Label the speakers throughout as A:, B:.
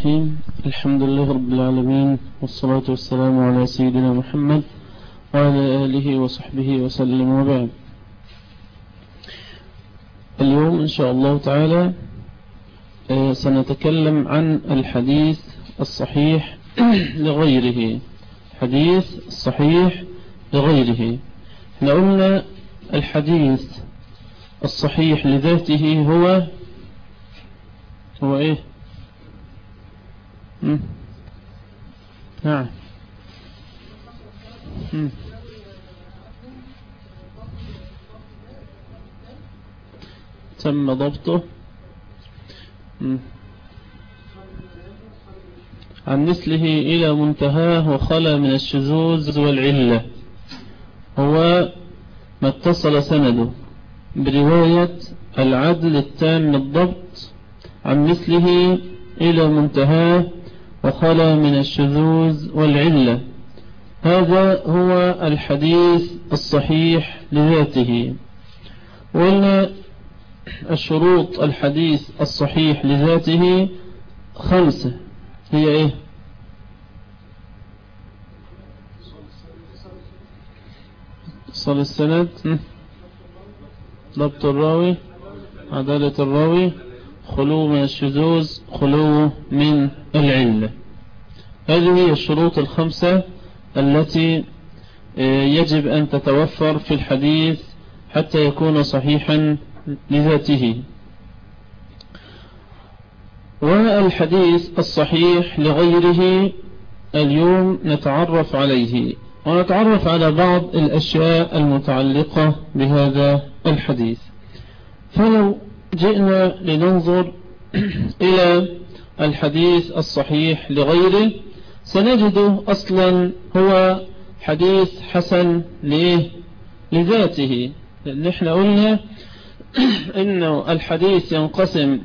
A: الرحيم. الحمد لله رب العالمين والصلاة والسلام على سيدنا محمد وعلى آله وصحبه وسلم وبعد. اليوم إن شاء الله تعالى سنتكلم عن الحديث الصحيح لغيره. حديث الصحيح لغيره. إحنا الحديث الصحيح لذاته هو هو إيه. نعم. تم ضبطه. عن مثله إلى منتهاه وخلى من الشذوذ والعلة. هو ما اتصل سنده برواية العدل التام الضبط. عن مثله إلى منتهاه وخلى من الشذوذ والعلة. هذا هو الحديث الصحيح لذاته. وقلنا الشروط الحديث الصحيح لذاته خمسة. هي إيه؟ صل السند. ضبط الراوي. عدالة الراوي. خلو من الشذوذ خلو من العلة هذه هي الشروط الخمسة التي يجب أن تتوفر في الحديث حتى يكون صحيحا لذاته. والحديث الصحيح لغيره اليوم نتعرف عليه ونتعرف على بعض الأشياء المتعلقة بهذا الحديث. فلو جئنا لننظر إلى الحديث الصحيح لغيره. سنجد أصلا هو حديث حسن ليه لذاته. لأن إحنا قلنا إنه الحديث ينقسم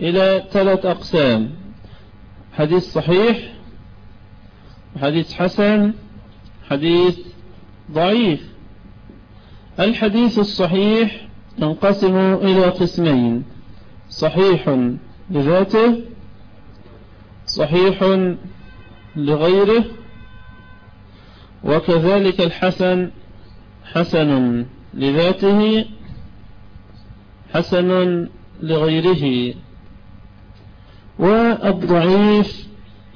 A: إلى ثلاث أقسام. حديث صحيح حديث حسن حديث ضعيف. الحديث الصحيح ينقسم إلى قسمين. صحيح لذاته صحيح لغيره وكذلك الحسن حسن لذاته حسن لغيره. والضعيف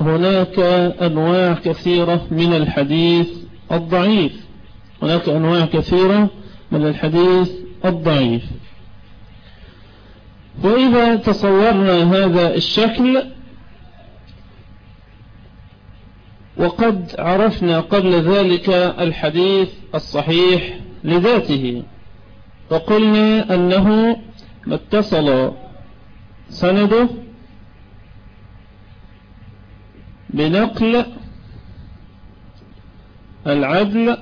A: هناك أنواع كثيرة من الحديث الضعيف. هناك أنواع كثيرة من الحديث الضعيف. وإذا تصورنا هذا الشكل وقد عرفنا قبل ذلك الحديث الصحيح لذاته وقلنا أنه ما اتصل سنده بنقل العدل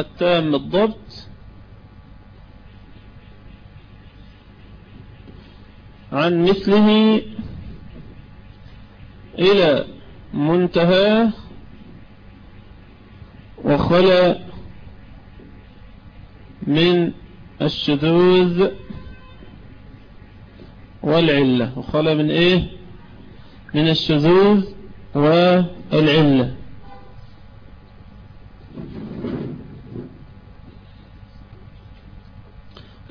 A: التام الضبط عن مثله إلى منتهى وخلى من الشذوذ والعلة. وخلى من إيه؟ من الشذوذ والعلة.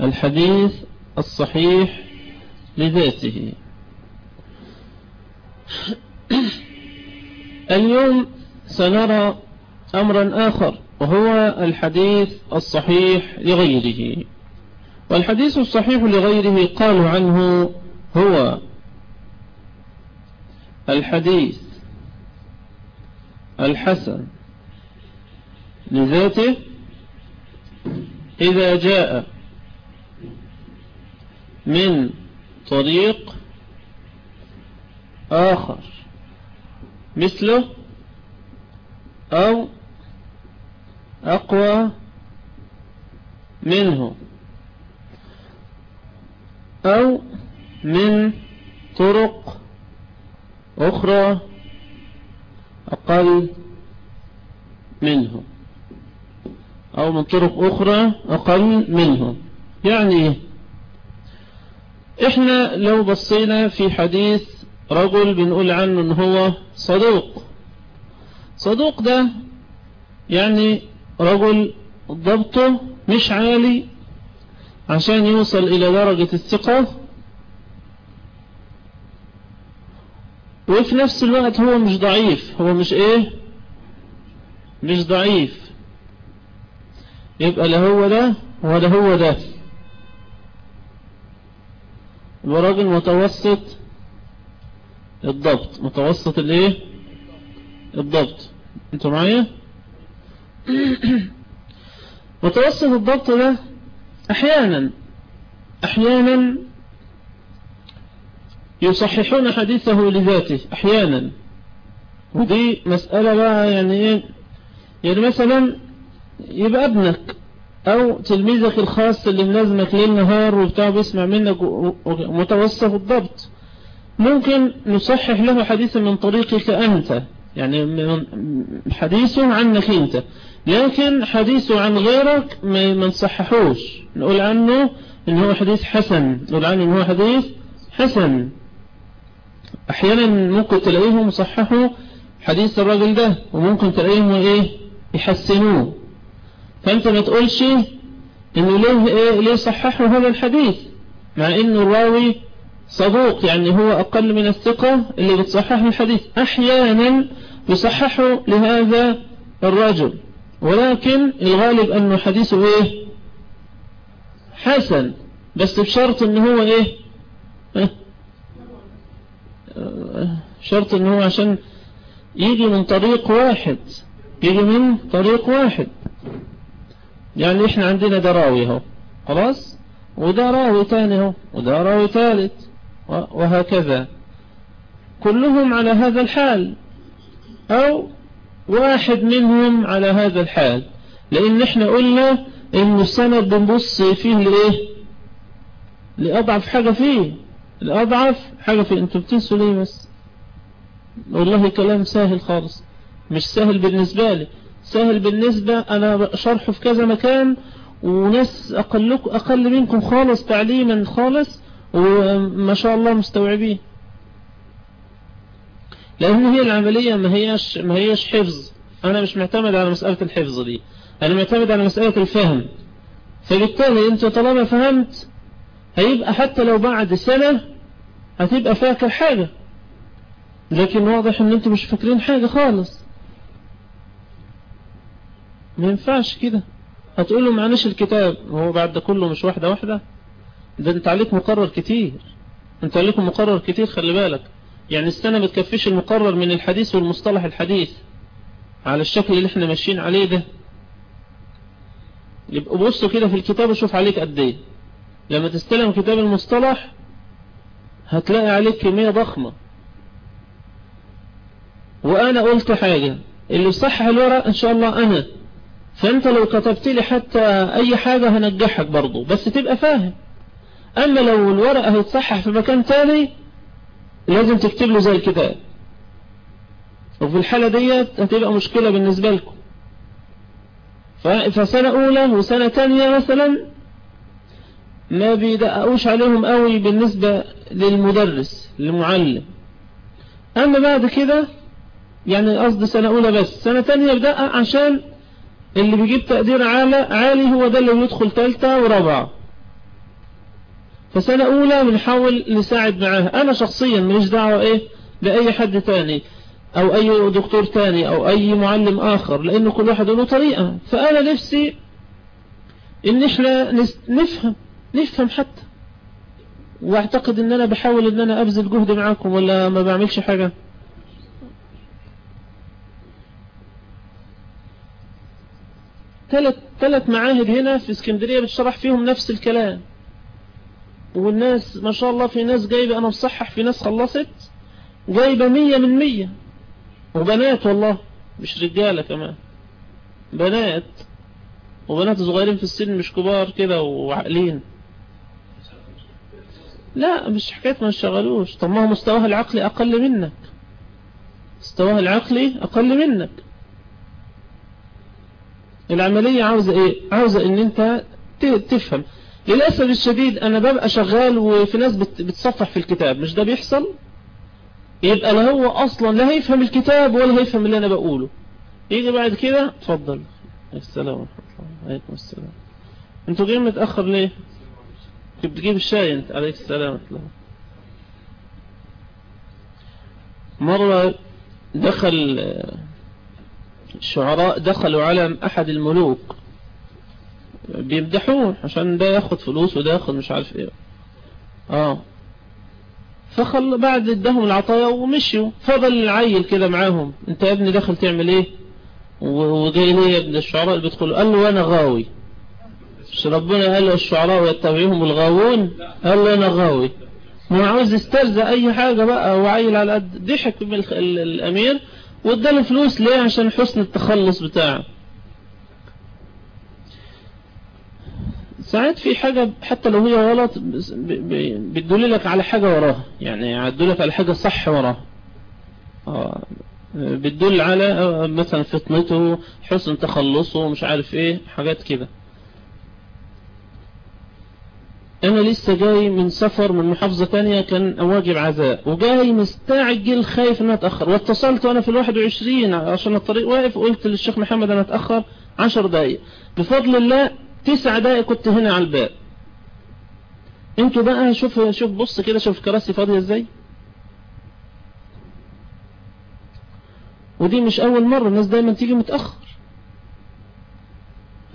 A: الحديث الصحيح لذاته. اليوم سنرى أمرا آخر وهو الحديث الصحيح لغيره. والحديث الصحيح لغيره قالوا عنه هو الحديث الحسن لذاته إذا جاء من طريق آخر. مثله أو أقوى منه أو من طرق أخرى أقل منه أو من طرق أخرى أقل منه. يعني إحنا لو بصينا في حديث رجل بنقول عنه إن هو صدوق. صدوق ده يعني رجل ضبطه مش عالي عشان يوصل إلى درجة الثقة. وفي نفس الوقت هو مش ضعيف. هو مش إيه؟ مش ضعيف. يبقى لا هو ده ولا هو ده. يبقى راجل متوسط الضبط. متوسط الايه؟ الضبط. أنتوا معايا؟ متوسط الضبط ده أحيانا أحيانا يصححون حديثه لذاته. أحيانا. ودي مسألة بقى يعني إيه؟ يعني مثلا يبقى ابنك أو تلميذك الخاص اللي ملازمك ليل نهار وبتاع بيسمع منك متوسط الضبط. ممكن نصحح له حديثا من طريقك أنت يعني حديثه عنك أنت. لكن حديثه عن غيرك ما نصححوش. نقول عنه ان هو حديث حسن. نقول عنه ان هو حديث حسن. أحيانا ممكن تلاقيهم صححوا حديث الراجل ده وممكن تلاقيهم إيه؟ يحسنوه. فأنت ما تقولش إنه ليه إيه ليه صححوا هذا الحديث؟ مع إنه الراوي صدوق يعني هو أقل من الثقة اللي بتصحح الحديث. أحيانا يصححوا لهذا الرجل. ولكن الغالب أنه حديثه إيه؟ حسن. بس بشرط ان هو إيه؟ شرط ان هو عشان يجي من طريق واحد. يجي من طريق واحد. يعني إحنا عندنا دراوي اهو خلاص؟ وده راوي تاني اهو وده راوي ثالث وهكذا. كلهم على هذا الحال. أو واحد منهم على هذا الحال. لأن إحنا قلنا إن السند بنبص فيه لإيه؟ لأضعف حاجة فيه. لأضعف حاجة فيه. أنتوا بتنسوا ليه بس؟ والله كلام سهل خالص. مش سهل بالنسبة لي. سهل بالنسبة أنا شرحه في كذا مكان وناس أقلك أقل منكم خالص تعليما خالص وما شاء الله مستوعبين. لأن هي العملية ما هيش ما هيش حفظ. أنا مش معتمد على مسألة الحفظ دي أنا معتمد على مسألة الفهم. فبالتالي أنت طالما فهمت هيبقى حتى لو بعد سنة هتبقى فاكر حاجة. لكن واضح إن أنتوا مش فاكرين حاجة خالص. ما ينفعش كده. هتقول له معناش الكتاب. هو بعد ده كله مش واحدة واحدة؟ ده انت عليك مقرر كتير. انت عليك مقرر كتير خلي بالك. يعني السنة ما تكفيش المقرر من الحديث والمصطلح الحديث على الشكل اللي إحنا ماشيين عليه ده. يبقى بصوا كده في الكتاب وشوف عليك قد إيه. لما تستلم كتاب المصطلح هتلاقي عليك كمية ضخمة. وأنا قلت حاجة اللي صحح الورق إن شاء الله أنا. فأنت لو كتبت لي حتى أي حاجة هنجحك برضو بس تبقى فاهم. أما لو الورق هيتصحح في مكان تاني لازم تكتب له زي الكتاب. وفي الحالة ديت هتبقى مشكلة بالنسبة لكم. فسنة أولى وسنة تانية مثلا ما بيدققوش عليهم قوي بالنسبة للمدرس للمعلم. أما بعد كده يعني قصد سنة أولى بس سنة تانية بدقق عشان اللي بيجيب تقدير عالي, هو ده اللي بيدخل تالتة ورابعة. فسنة أولى بنحاول نساعد معاها أنا شخصيا مش دعوة إيه لأي حد تاني أو أي دكتور تاني أو أي معلم آخر لأنه كل واحد له طريقة. فأنا نفسي إن إحنا نفهم نفهم حتى. واعتقد إن أنا بحاول إن أنا أبذل جهد معاكم ولا ما بعملش حاجة؟ ثلاث ثلاث معاهد هنا في اسكندرية بتشرح فيهم نفس الكلام. والناس ما شاء الله في ناس جايبة أنا مصحح في ناس خلصت جايبة مية من مية. وبنات والله مش رجالة كمان. بنات. وبنات صغيرين في السن مش كبار كده وعقلين لا مش حكاية ما اشتغلوش طب ما هو مستواه العقلي أقل منك. مستواه العقلي أقل منك. العملية عاوزة إيه؟ عاوزة إن أنت تفهم. للأسف الشديد أنا ببقى شغال وفي ناس بتصفح في الكتاب. مش ده بيحصل؟ يبقى لا هو أصلا لا هيفهم الكتاب ولا هيفهم اللي أنا بقوله. يجي بعد كده اتفضل. السلام ورحمة الله. عليكم السلام. أنتوا جايين متأخر ليه؟ كنت بتجيب الشاي أنت. عليك السلام ورحمة الله. مرة دخل الشعراء دخلوا على أحد الملوك. بيمدحوه عشان ده ياخد فلوس وده ياخد مش عارف إيه. آه. فخل بعد ادهم العطايا ومشيوا. فضل العيل كده معاهم. انت يا ابني داخل تعمل إيه؟ وجاي ليه يا ابن الشعراء؟ اللي بيدخلوا قال له وأنا غاوي. مش ربنا قال الشعراء يتبعهم الغاوون؟ قال له أنا غاوي. ما عاوز يسترزق أي حاجة بقى وعيل على قد. ضحك الأمير. واداله فلوس ليه؟ عشان حسن التخلص بتاعه. ساعات في حاجة حتى لو هي غلط بتدللك على حاجة وراها. يعني بتدلك على حاجة صح وراها. بتدل على مثلا فطنته حسن تخلصه مش عارف إيه حاجات كده. أنا لسه جاي من سفر من محافظة تانية كان واجب عزاء. وجاي مستعجل خايف ان اتأخر واتصلت وأنا في الواحد وعشرين عشان الطريق واقف وقلت للشيخ محمد أنا أتأخر عشر دقايق. بفضل الله تسع دقايق كنت هنا على الباب. أنتوا بقى شوف شوف بص كده شوف كراسي فاضية إزاي. ودي مش أول مرة الناس دايما تيجي متأخر.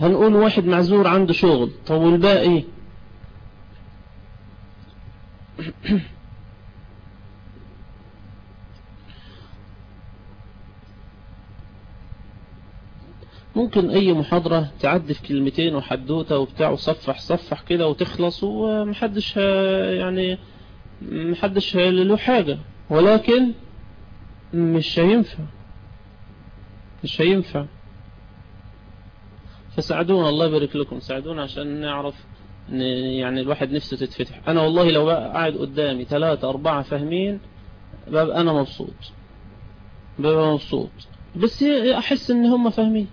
A: هنقول واحد معذور عنده شغل طب والباقي؟ ممكن أي محاضرة تعدي في كلمتين وحدوتة وبتاع وصفح صفح كده وتخلص ومحدش يعني محدش له حاجة. ولكن مش هينفع. مش هينفع. فساعدونا الله يبارك لكم. ساعدونا عشان نعرف يعني الواحد نفسه تتفتح. أنا والله لو قاعد قدامي ثلاثة أربعة فاهمين ببقى أنا مبسوط. ببقى مبسوط. بس أحس إن هم فاهمين.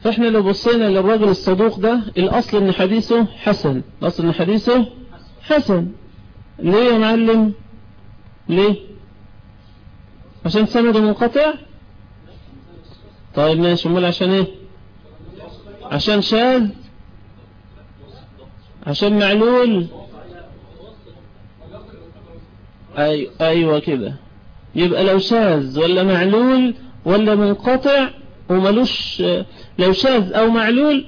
A: فإحنا لو بصينا للراجل الصدوق ده الأصل إن حديثه حسن. الأصل إن حديثه حسن. ليه يا معلم؟ ليه؟ عشان سنده منقطع طيب ماشي. أمال عشان إيه؟ عشان شاذ؟ عشان معلول؟ أيوة, أيوه كده. يبقى لو شاذ ولا معلول ولا منقطع وملوش لو شاذ أو معلول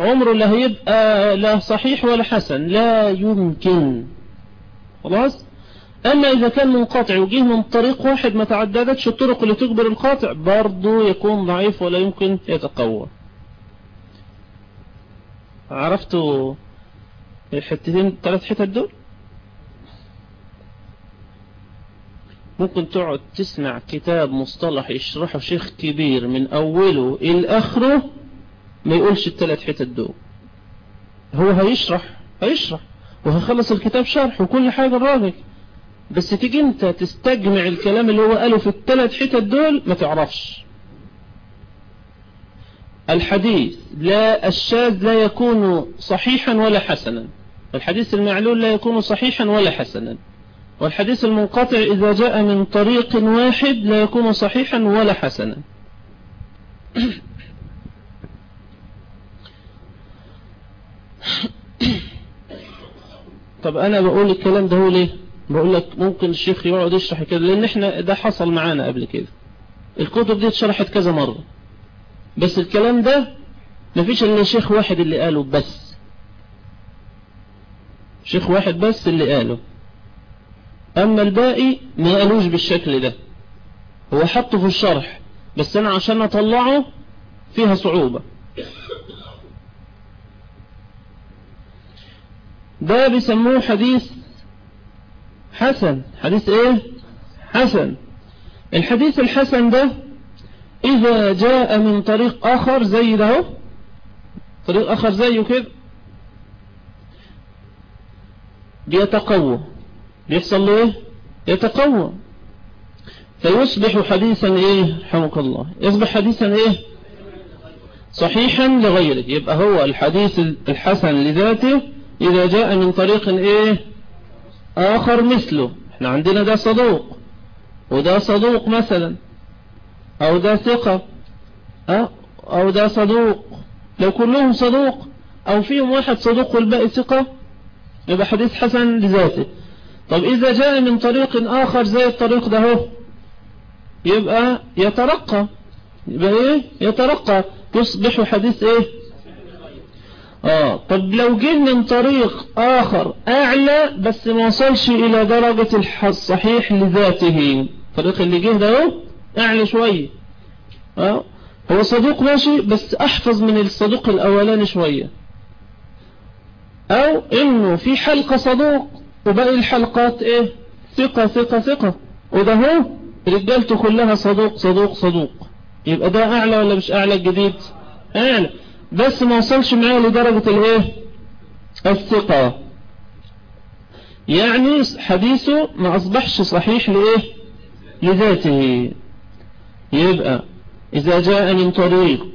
A: عمره لا هيبقى لا صحيح ولا حسن لا يمكن. خلاص؟ أما إذا كان منقطع وجيه من طريق واحد ما تعددتش الطرق اللي تجبر القاطع برضه يكون ضعيف ولا يمكن يتقوى. عرفتوا الحتتين ثلاث حتت دول؟ ممكن تقعد تسمع كتاب مصطلح يشرحه شيخ كبير من أوله إلى آخره ما يقولش الثلاث حتت دول. هو هيشرح هيشرح وهيخلص الكتاب شرح وكل حاجة الراجل بس تيجي انت تستجمع الكلام اللي هو قاله في الثلاث حتت دول ما تعرفش. الحديث لا الشاذ لا يكون صحيحا ولا حسنا. الحديث المعلول لا يكون صحيحا ولا حسنا. والحديث المنقطع إذا جاء من طريق واحد لا يكون صحيحا ولا حسنا. طب أنا بقول الكلام ده ليه؟ بقول لك ممكن الشيخ يقعد يشرح كده لأن إحنا ده حصل معانا قبل كده. الكتب دي اتشرحت كذا مرة. بس الكلام ده مفيش إلا شيخ واحد اللي قاله بس. شيخ واحد بس اللي قاله. أما الباقي ما قالوش بالشكل ده. هو حطه في الشرح بس أنا عشان أطلعه فيها صعوبة. ده بيسموه حديث حسن. حديث إيه؟ حسن. الحديث الحسن ده إذا جاء من طريق آخر زي ده طريق آخر زيه كده. بيتقوى بيحصل له إيه؟ يتقوى. فيصبح حديثا إيه؟ رحمك الله. يصبح حديثا إيه؟ صحيحا لغيره. يبقى هو الحديث الحسن لذاته إذا جاء من طريق إيه؟ آخر مثله. إحنا عندنا ده صدوق. وده صدوق مثلا. أو ده ثقة. أو ده صدوق. لو كلهم صدوق أو فيهم واحد صدوق والباقي ثقة يبقى حديث حسن لذاته. طب إذا جاء من طريق آخر زي الطريق ده هو يبقى يترقى. يبقى إيه؟ يترقى. يصبح حديث إيه؟ آه. طب لو جه من طريق آخر أعلى بس ما وصلش إلى درجة الصحيح لذاته. الطريق اللي جه ده أعلى شوية. آه. هو صدوق ماشي بس أحفظ من الصدوق الأولاني شوية. أو إنه في حلقة صدوق وباقي الحلقات إيه؟ ثقة ثقة ثقة. وده هو رجالته كلها صدوق صدوق صدوق. يبقى ده أعلى ولا مش أعلى؟ الجديد أعلى. بس ما وصلش معاه لدرجة الإيه؟ الثقة. يعني حديثه ما أصبحش صحيح لإيه؟ لذاته. يبقى إذا جاء من طريق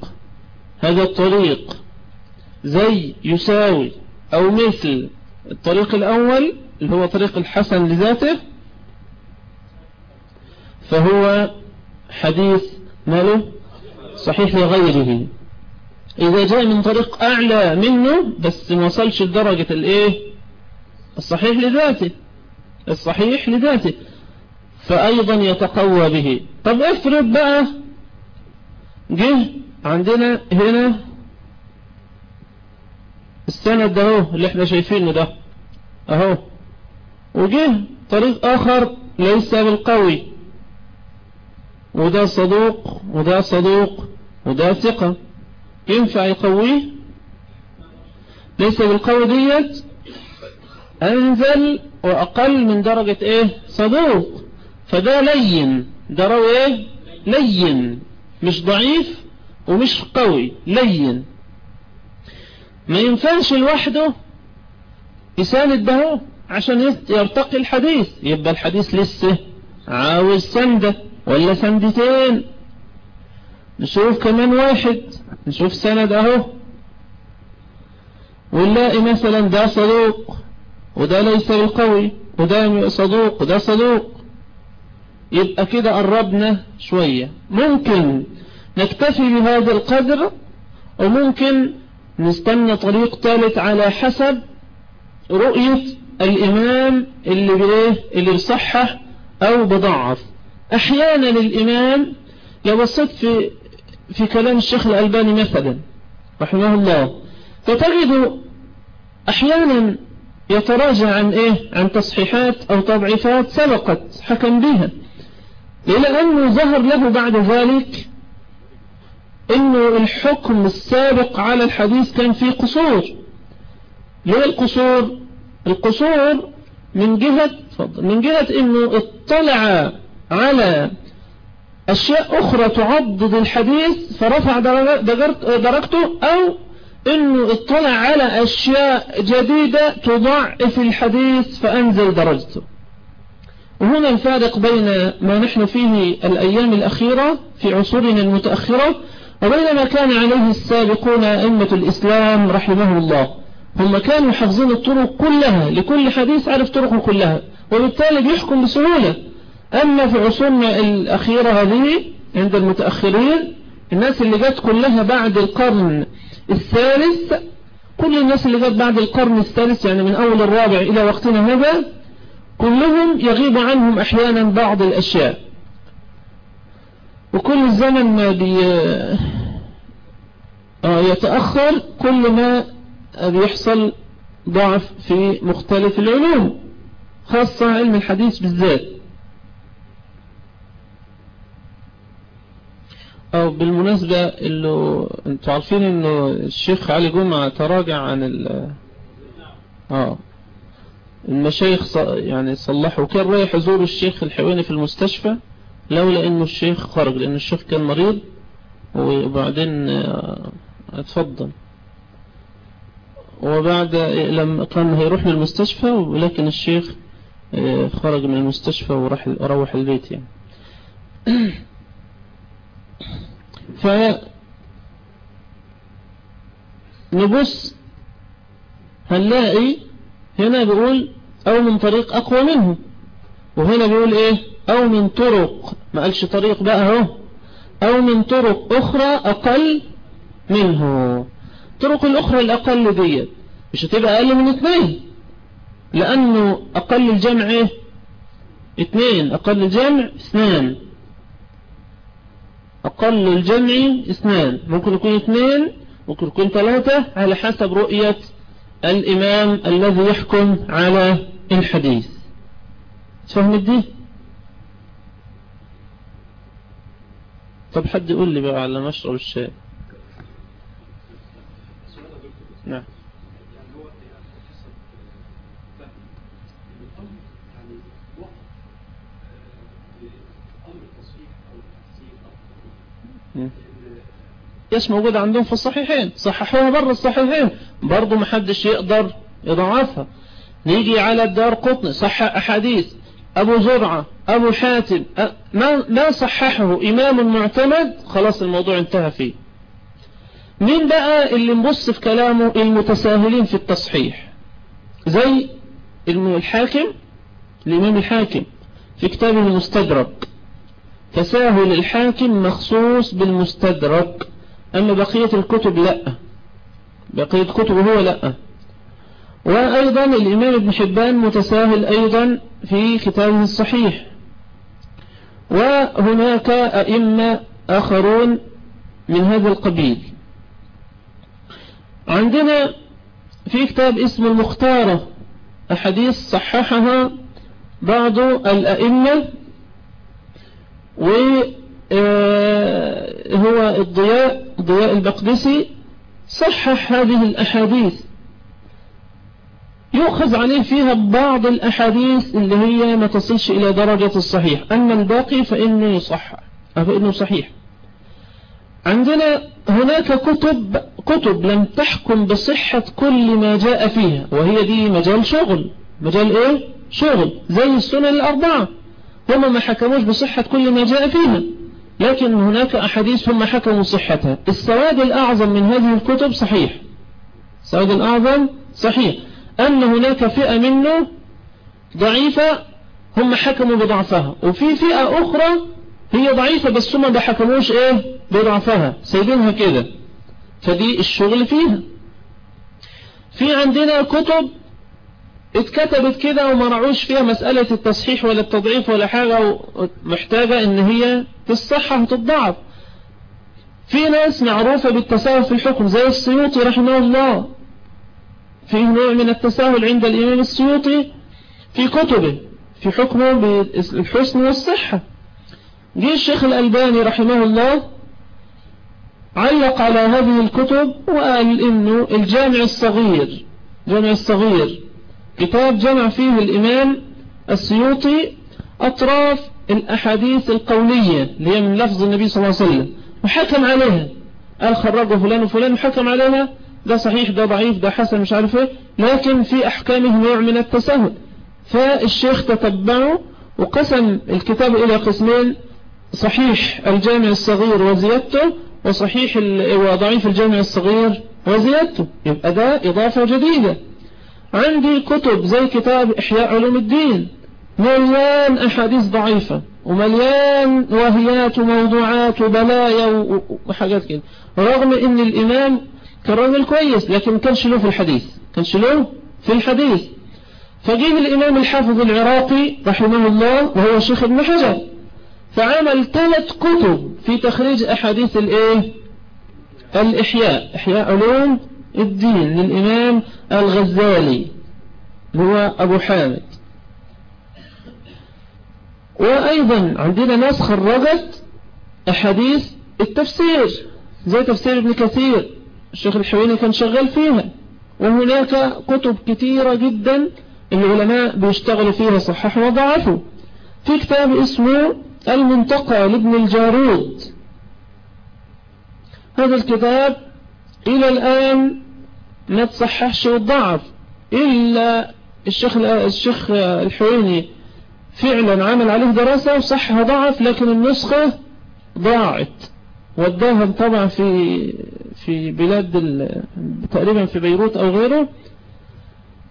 A: هذا الطريق زي يساوي أو مثل الطريق الأول اللي هو طريق الحسن لذاته فهو حديث ماله صحيح لغيره. إذا جاء من طريق أعلى منه بس ما وصلش لدرجة الإيه؟ الصحيح لذاته. الصحيح لذاته. فأيضا يتقوى به. طب افرض بقى جه عندنا هنا السند ده أهو اللي إحنا شايفينه ده. أهو. وجه طريق آخر ليس بالقوي. وده صدوق وده صدوق وده ثقة. ينفع يقويه؟ ليس بالقوي ديت أنزل وأقل من درجة إيه؟ صدوق. فده لين. ده روي إيه؟ لين. مش ضعيف ومش قوي. لين. ما ينفعش لوحده يساند ده عشان يرتقي الحديث. يبقى الحديث لسه عاوز سندة ولا سندتين؟ نشوف كمان واحد نشوف سند أهو. ونلاقي مثلا ده صدوق وده ليس بالقوي وده صدوق وده صدوق. يبقى كده قربنا شوية. ممكن نكتفي بهذا القدر وممكن نستنى طريق ثالث على حسب رؤية الإمام اللي بإيه؟ اللي بصحح أو بضعف. أحيانا الإمام لو بصيت في في كلام الشيخ الألباني مثلا رحمه الله. فتجد أحيانا يتراجع عن إيه؟ عن تصحيحات أو تضعيفات سبقت حكم بها إلى أنه ظهر له بعد ذلك أنه الحكم السابق على الحديث كان فيه قصور. ليه القصور؟ القصور من جهة من جهة أنه اطلع على أشياء أخرى تعضد الحديث فرفع درجته أو أنه اطلع على أشياء جديدة تضعف الحديث فأنزل درجته. وهنا الفارق بين ما نحن فيه الأيام الأخيرة في عصورنا المتأخرة وبين ما كان عليه السابقون أئمة الإسلام رحمه الله. هم كانوا حافظين الطرق كلها لكل حديث عرف طرقه كلها وبالتالي بيحكم بسهولة. أما في عصورنا الأخيرة هذه عند المتأخرين الناس اللي جت كلها بعد القرن الثالث كل الناس اللي جت بعد القرن الثالث يعني من أول الرابع إلى وقتنا هذا كلهم يغيب عنهم أحيانا بعض الأشياء. وكل زمن ما بي يتأخر كل ما بيحصل ضعف في مختلف العلوم خاصة علم الحديث بالذات. أو بالمناسبة اللي أنتوا عارفين إنه الشيخ علي جمعة تراجع عن ال آه. المشايخ ص... يعني صلحوا كان رايح يزور الشيخ الحويني في المستشفى لولا إنه الشيخ خرج لأن الشيخ كان مريض. وبعدين اتفضل. وبعد لما كان هيروح للمستشفى ولكن الشيخ خرج من المستشفى وراح روح البيت يعني. ف نبص هنلاقي هنا بيقول أو من طريق أقوى منه وهنا بيقول إيه؟ أو من طرق ما قالش طريق بقى أهو أو من طرق أخرى أقل منه. طرق الأخرى الأقل ديت مش هتبقى أقل من اثنين لأنه أقل الجمع إيه؟ اثنين أقل الجمع اثنان. أقل الجمع اثنان. ممكن يكون اثنين ممكن يكون ثلاثة على حسب رؤية الإمام الذي يحكم على الحديث. تفهم دي طب حد يقول لي بقى على مشرب الشاي؟ نعم. يس موجود عندهم في الصحيحين. صححوها بره الصحيحين. برضو محدش يقدر يضعفها. نيجي على الدار قطن صح أحاديث. أبو زرعة أبو حاتم. ما, ما صححه إمام معتمد. خلاص الموضوع انتهى فيه. مين بقى اللي نبص في كلامه المتساهلين في التصحيح؟ زي الحاكم الإمام الحاكم في كتابه المستدرك. تساهل الحاكم مخصوص بالمستدرك. أما بقية الكتب لا. بقية كتبه هو لا. وأيضا الإمام ابن حبان متساهل أيضا في كتابه الصحيح. وهناك أئمة آخرون من هذا القبيل. عندنا في كتاب اسم المختارة أحاديث صححها بعض الأئمة وهو الضياء ضياء البقدسي صحح هذه الأحاديث. يؤخذ عليه فيها بعض الأحاديث اللي هي ما تصلش إلى درجة الصحيح. أما الباقي فإنه يصحح فإنه صحيح. عندنا هناك كتب كتب لم تحكم بصحة كل ما جاء فيها وهي دي مجال شغل. مجال إيه؟ شغل زي السنن الأربعة. هم ما حكموش بصحة كل ما جاء فيها. لكن هناك أحاديث هم حكموا صحتها. السواد الأعظم من هذه الكتب صحيح. السواد الأعظم صحيح. أن هناك فئة منه ضعيفة هم حكموا بضعفها. وفي فئة أخرى هي ضعيفة بس هم ما حكموش إيه؟ بضعفها. سايبينها كده. فدي الشغل فيها. في عندنا كتب اتكتبت كده وما رعوش فيها مسألة التصحيح ولا التضعيف ولا حاجة محتاجة إن هي تصحح وتضعف في ناس معروفة بالتساهل في الحكم زي السيوطي رحمه الله. في نوع من التساهل عند الإمام السيوطي في كتبه في حكمه بالحسن والصحة. جه الشيخ الألباني رحمه الله علق على هذه الكتب وقال إنه الجامع الصغير جامع الصغير. كتاب جمع فيه الإمام السيوطي أطراف الأحاديث القولية اللي هي من لفظ النبي صلى الله عليه وسلم. وحكم عليها. قال خرجه فلان وفلان وحكم عليها. ده صحيح ده ضعيف ده حسن مش عارف إيه. لكن في أحكامه نوع من التساهل. فالشيخ تتبعه وقسم الكتاب إلى قسمين صحيح الجامع الصغير وزيادته وصحيح وضعيف الجامع الصغير وزيادته. يبقى ده إضافة جديدة. عندي كتب زي كتاب إحياء علوم الدين مليان أحاديث ضعيفة ومليان وهيات وموضوعات وبلايا وحاجات كده. رغم إن الإمام كان راجل كويس لكن كانش له في الحديث كانش له في الحديث. فجيب الإمام الحافظ العراقي رحمه الله وهو شيخ ابن حجر فعمل ثلاث كتب في تخريج أحاديث الإيه؟ الإحياء إحياء علوم الدين للإمام الغزالي هو أبو حامد. وأيضا عندنا ناس خرجت أحاديث التفسير زي تفسير ابن كثير الشيخ الحويني كان شغال فيها. وهناك كتب كثيرة جدا العلماء بيشتغلوا فيها صحح وضعفوا. في كتاب اسمه المنتقى لابن الجارود. هذا الكتاب إلى الآن ما تصححش وضعف إلا الشيخ الشيخ الحويني فعلا عمل عليه دراسة وصحها ضعف لكن النسخة ضاعت. وداها طبعا في في بلاد تقريبا في بيروت أو غيره.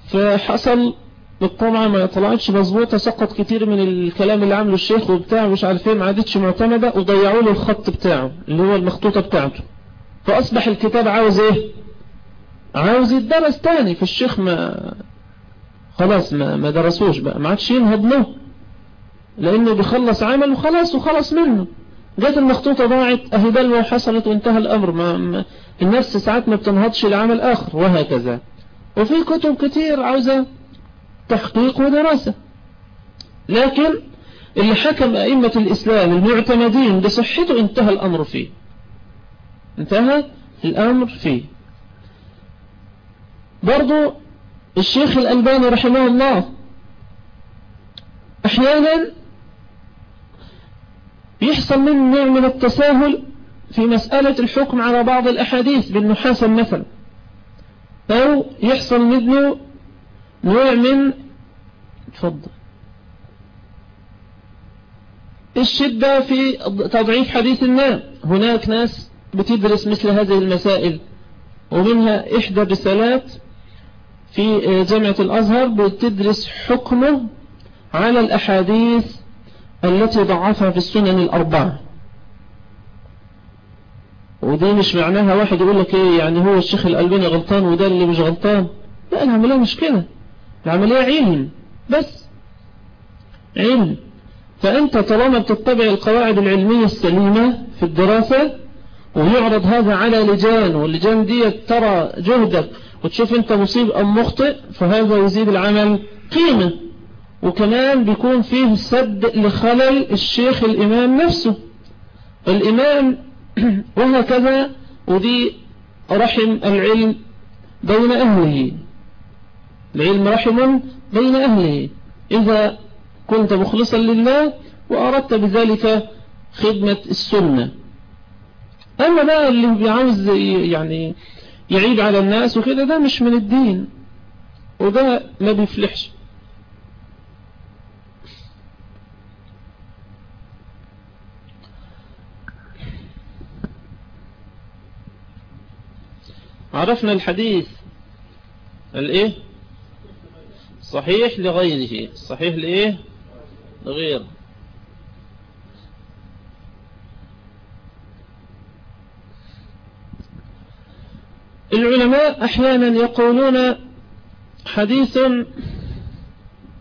A: فحصل بالطبع ما طلعتش مظبوطة سقط كتير من الكلام اللي عمله الشيخ وبتاعه مش عارفين ما عادتش معتمدة وضيعوا له الخط بتاعه اللي هو المخطوطة بتاعته. فأصبح الكتاب عاوز إيه؟ عاوز يدرس تاني فالشيخ ما خلاص ما, ما درسوش بقى ما عادش ينهض له لأنه بيخلص عمل وخلاص وخلص منه. جت المخطوطة ضاعت أهي بلوى وحصلت وانتهى الأمر ما, ما النفس ساعات ما بتنهضش لعمل آخر وهكذا. وفي كتب كتير عاوزة تحقيق ودراسة. لكن اللي حكم أئمة الإسلام المعتمدين بصحته انتهى الأمر فيه. انتهى الأمر فيه. برضو الشيخ الألباني رحمه الله أحيانا يحصل منه نوع من التساهل في مسألة الحكم على بعض الأحاديث بالنحاسة مثلا أو يحصل منه نوع من تفضل. الشدة في تضعيف حديث النام هناك ناس بتدرس مثل هذه المسائل ومنها إحدى الرسالات في جامعة الأزهر بتدرس حكمه على الأحاديث التي ضعفها في السنن الأربعة. ودي مش معناها واحد يقول لك إيه يعني هو الشيخ الألباني غلطان وده اللي مش غلطان. لا العملية مش كده. العملية علم بس علم. فأنت طالما بتتبع القواعد العلمية السليمة في الدراسة ويعرض هذا على لجان واللجان دي ترى جهدك وتشوف انت مصيب أم مخطئ فهذا يزيد العمل قيمة. وكمان بيكون فيه سد لخلل الشيخ الإمام نفسه. الإمام وهكذا ودي رحم العلم بين أهله. العلم رحم بين أهله. إذا كنت مخلصا لله وأردت بذلك خدمة السنة. أما بقى اللي بيعاوز يعني يعيب على الناس وكده ده مش من الدين. وده ما بيفلحش. عرفنا الحديث. الإيه؟ صحيح لغيره. صحيح لإيه؟ لغير العلماء أحيانا يقولون حديث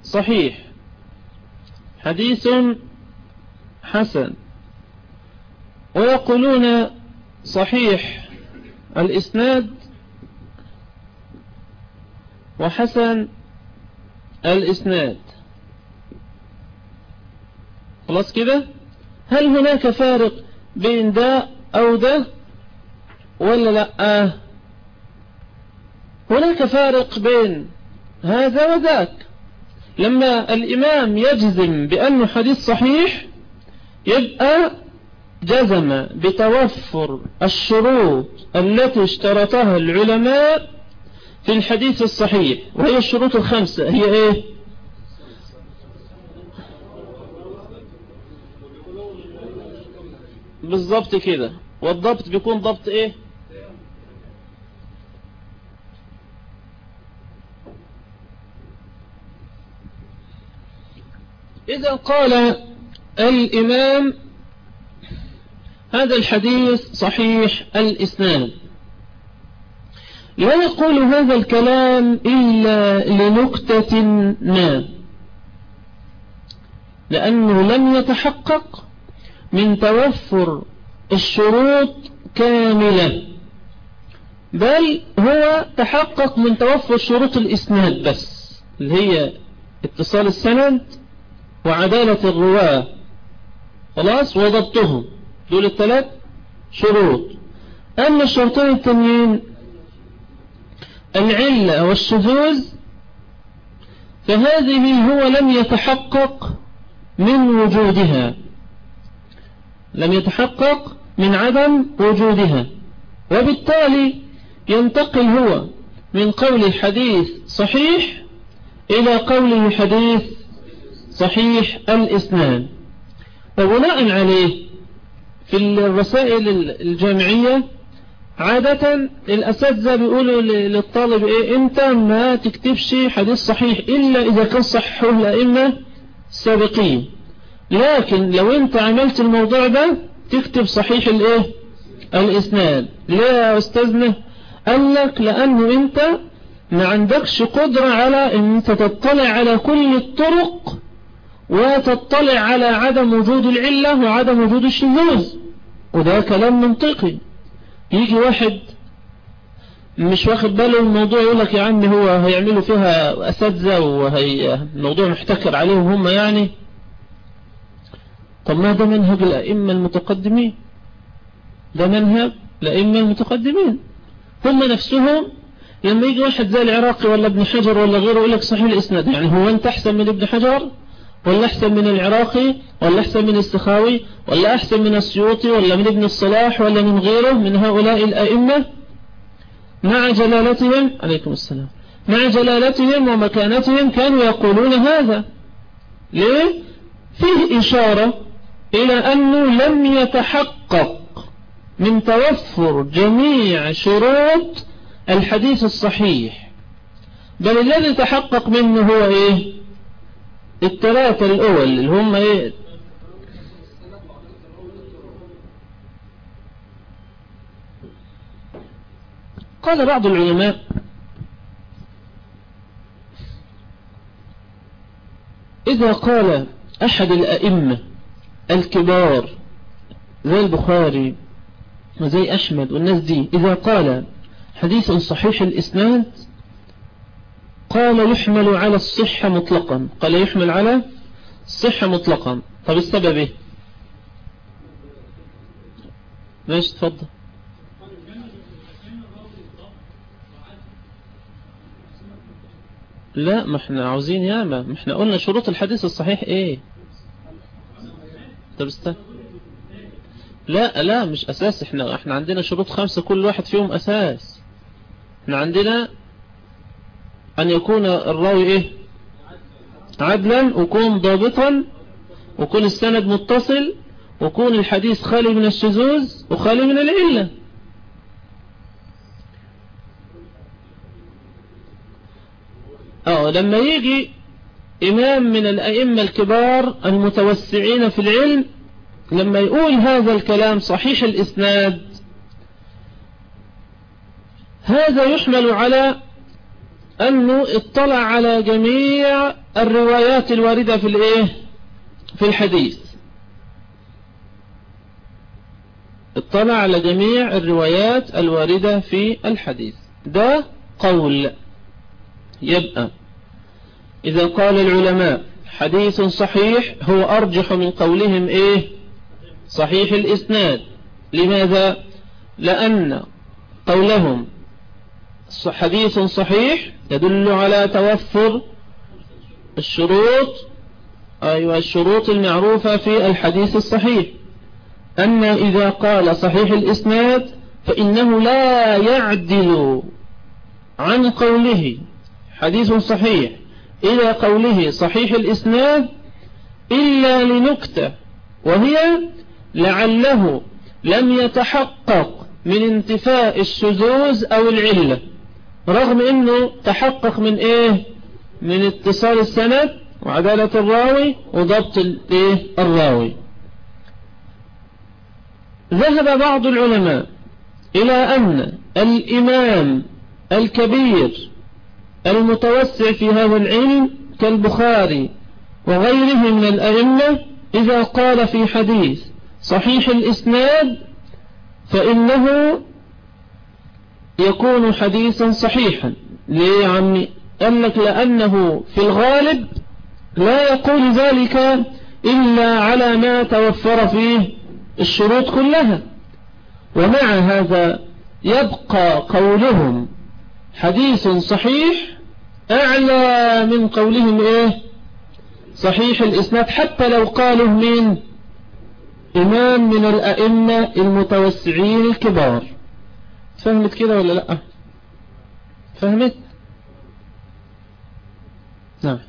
A: صحيح حديث حسن ويقولون صحيح الإسناد وحسن الإسناد. خلاص كده؟ هل هناك فارق بين ده أو ده ولا لأ؟ هناك فارق بين هذا وذاك. لما الإمام يجزم بأنه حديث صحيح يبقى جزم بتوفر الشروط التي اشترطها العلماء في الحديث الصحيح. وهي الشروط الخمسة. هي إيه؟ بالضبط كده. والضبط بيكون ضبط إيه؟ إذا قال الإمام هذا الحديث صحيح الإسناد. لا يقول هذا الكلام إلا لنكتة ما لأنه لم يتحقق من توفر الشروط كاملة بل هو تحقق من توفر شروط الإسناد بس اللي هي اتصال السند وعدالة الرواة. خلاص وضبطهم. دول الثلاث شروط. أما الشرطين التانيين العلة والشذوذ فهذه هو لم يتحقق من وجودها. لم يتحقق من عدم وجودها. وبالتالي ينتقل هو من قول الحديث صحيح إلى قوله حديث صحيح الإسناد. وبناء عليه في الرسائل الجامعية عادة الأساتذة بيقولوا للطالب إيه أنت ما تكتبش حديث صحيح إلا إذا كان صححه الأئمة السابقين. لكن لو أنت عملت الموضوع ده تكتب صحيح الإيه؟ الإسناد. ليه يا أستاذنا؟ قال لك لأنه أنت ما عندكش قدرة على أن أنت تطلع على كل الطرق وتطلع على عدم وجود العلة وعدم وجود الشذوذ. وده كلام منطقي. يجي واحد مش واخد باله الموضوع يقول لك يا عم هو هيعملوا فيها أساتذة وهي الموضوع محتكر عليهم هم يعني. طب ما ده منهج الأئمة المتقدمين. ده منهج الأئمة المتقدمين. هم نفسهم لما يجي واحد زي العراقي ولا ابن حجر ولا غيره يقول لك صحيح الإسناد. يعني هو أنت أحسن من ابن حجر؟ ولا أحسن من العراقي ولا أحسن من السخاوي ولا أحسن من السيوطي ولا من ابن الصلاح ولا من غيره من هؤلاء الأئمة؟ مع جلالتهم عليكم السلام مع جلالتهم ومكانتهم كانوا يقولون هذا. ليه؟ فيه إشارة إلى أنه لم يتحقق من توفر جميع شروط الحديث الصحيح بل الذي تحقق منه هو إيه؟ الثلاثة الأول اللي هم إيه؟ قال بعض العلماء إذا قال أحد الأئمة الكبار زي البخاري وزي أحمد والناس دي إذا قال حديث صحيح الإسناد قال يحمل على الصحة مطلقا. قال يحمل على الصحة مطلقا. طب السبب إيه؟ ماشي تفضل لا ما إحنا عاوزين ياما. ما إحنا قلنا شروط الحديث الصحيح إيه؟ طب استنى لا لا مش أساس. إحنا إحنا عندنا شروط خمسة كل واحد فيهم أساس. إحنا عندنا أن يكون الراوي إيه؟ عدلا ويكون ضابطا ويكون السند متصل ويكون الحديث خالي من الشذوذ وخالي من العلة. آه لما يجي إمام من الأئمة الكبار المتوسعين في العلم لما يقول هذا الكلام صحيح الإسناد هذا يحمل على أنه اطلع على جميع الروايات الواردة في الإيه؟ في الحديث. اطلع على جميع الروايات الواردة في الحديث. ده قول يبقى. إذا قال العلماء حديث صحيح هو أرجح من قولهم إيه؟ صحيح الإسناد. لماذا؟ لأن قولهم حديث صحيح يدل على توفر الشروط أيوة الشروط المعروفة في الحديث الصحيح. أن إذا قال صحيح الإسناد فإنه لا يعدل عن قوله. حديث صحيح. إلى قوله صحيح الإسناد إلا لنكتة وهي لعله لم يتحقق من انتفاء الشذوذ أو العلة. رغم إنه تحقق من إيه؟ من اتصال السند وعدالة الراوي وضبط الايه الراوي. ذهب بعض العلماء إلى أن الإمام الكبير المتوسع في هذا العلم كالبخاري وغيره من الأئمة إذا قال في حديث صحيح الإسناد فإنه يكون حديثا صحيحا. ليه يا عمي؟ قال لك لأنه في الغالب لا يقول ذلك إلا على ما توفر فيه الشروط كلها. ومع هذا يبقى قولهم حديث صحيح أعلى من قولهم إيه؟ صحيح الإسناد. حتى لو قالوا من إمام من الأئمة المتوسعين الكبار. فهمت كده ولا لأ؟ فهمت؟ نعم.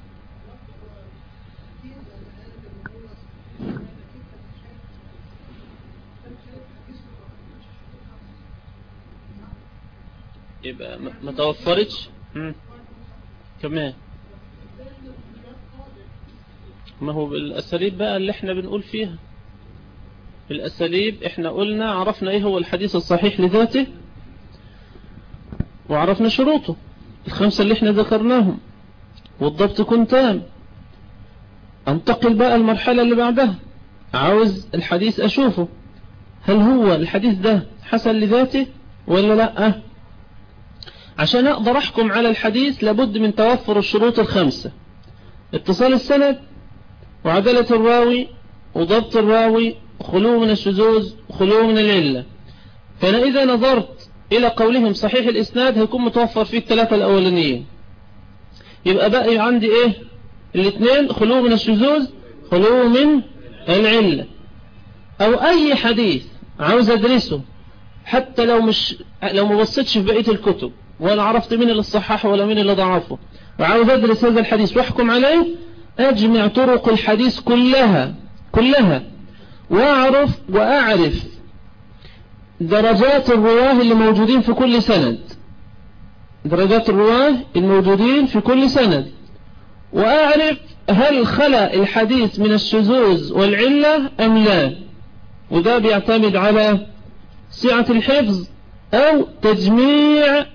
A: يبقى ما توفرتش؟ كمان ما هو بالأساليب بقى اللي إحنا بنقول فيها. بالأساليب إحنا قلنا عرفنا إيه هو الحديث الصحيح لذاته؟ وعرفنا شروطه. الخمسة اللي إحنا ذكرناهم. والضبط يكون تام أنتقل بقى المرحلة اللي بعدها. عاوز الحديث أشوفه. هل هو الحديث ده حسن لذاته ولا لأ؟ عشان أقدر أحكم على الحديث لابد من توفر الشروط الخمسة. اتصال السند وعدالة الراوي وضبط الراوي خلو من الشذوذ خلو من العلة. فأنا إذا نظرت إلى قولهم صحيح الإسناد هيكون متوفر فيه الثلاثة الأولانيين. يبقى بقى عندي إيه؟ الاثنين خلو من الشذوذ خلو من العلة. أو أي حديث عاوز أدرسه حتى لو مش لو ما بصيتش في بقية الكتب ولا عرفت مين اللي صححه ولا مين اللي ضعفه. وعاوز أدرس هذا الحديث واحكم عليه أجمع طرق الحديث كلها كلها وأعرف وأعرف درجات الرواة اللي موجودين في كل سند. درجات الرواة الموجودين في كل سند. وأعرف هل خلى الحديث من الشذوذ والعلة أم لا. وده بيعتمد على سعة الحفظ أو تجميع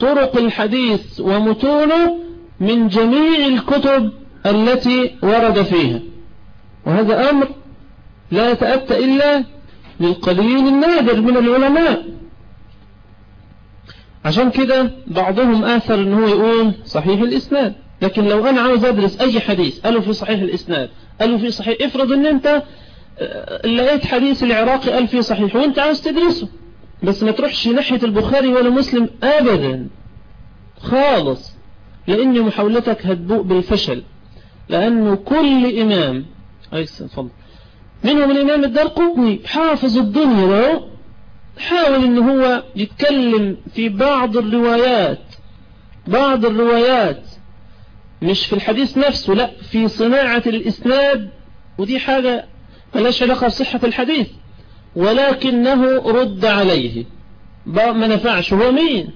A: طرق الحديث ومتونه من جميع الكتب التي ورد فيها. وهذا أمر لا يتأتى إلا للقليل النادر من العلماء. عشان كده بعضهم آثر أنه يقول صحيح الإسناد. لكن لو أنا عاوز أدرس أي حديث قالوا في صحيح الإسناد. قالوا في صحيح افرض أن أنت لقيت حديث العراقي قال فيه صحيح وأنت عاوز تدرسه. بس ما تروحش ناحية البخاري ولا مسلم أبدا. خالص. لأن محاولتك هتبوء بالفشل. لأنه كل إمام فضل منهم الإمام الدار قطني حافظ الدنيا ده حاول ان هو يتكلم في بعض الروايات بعض الروايات. مش في الحديث نفسه لا في صناعة الإسناد ودي حاجة ملاش علاقة بصحة الحديث. ولكنه رد عليه. ما نفعش. هو مين؟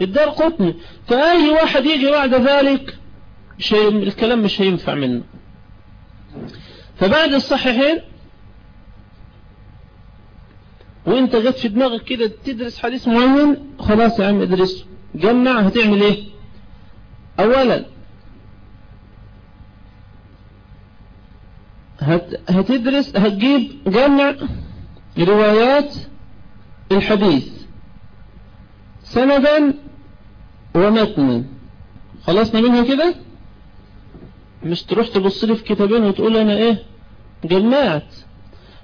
A: الدار قطني فأي واحد يجي بعد ذلك الكلام مش هينفع منه. فبعد الصحيحين وانت جت في دماغك كده تدرس حديث معين خلاص يا عم ادرسه جمع هتعمل إيه؟ اولا هت هتدرس هتجيب جمع روايات الحديث. سندا ومتنا. خلصنا منها كده؟ مش تروح تبص لي في كتابين وتقول أنا إيه؟ جمعت.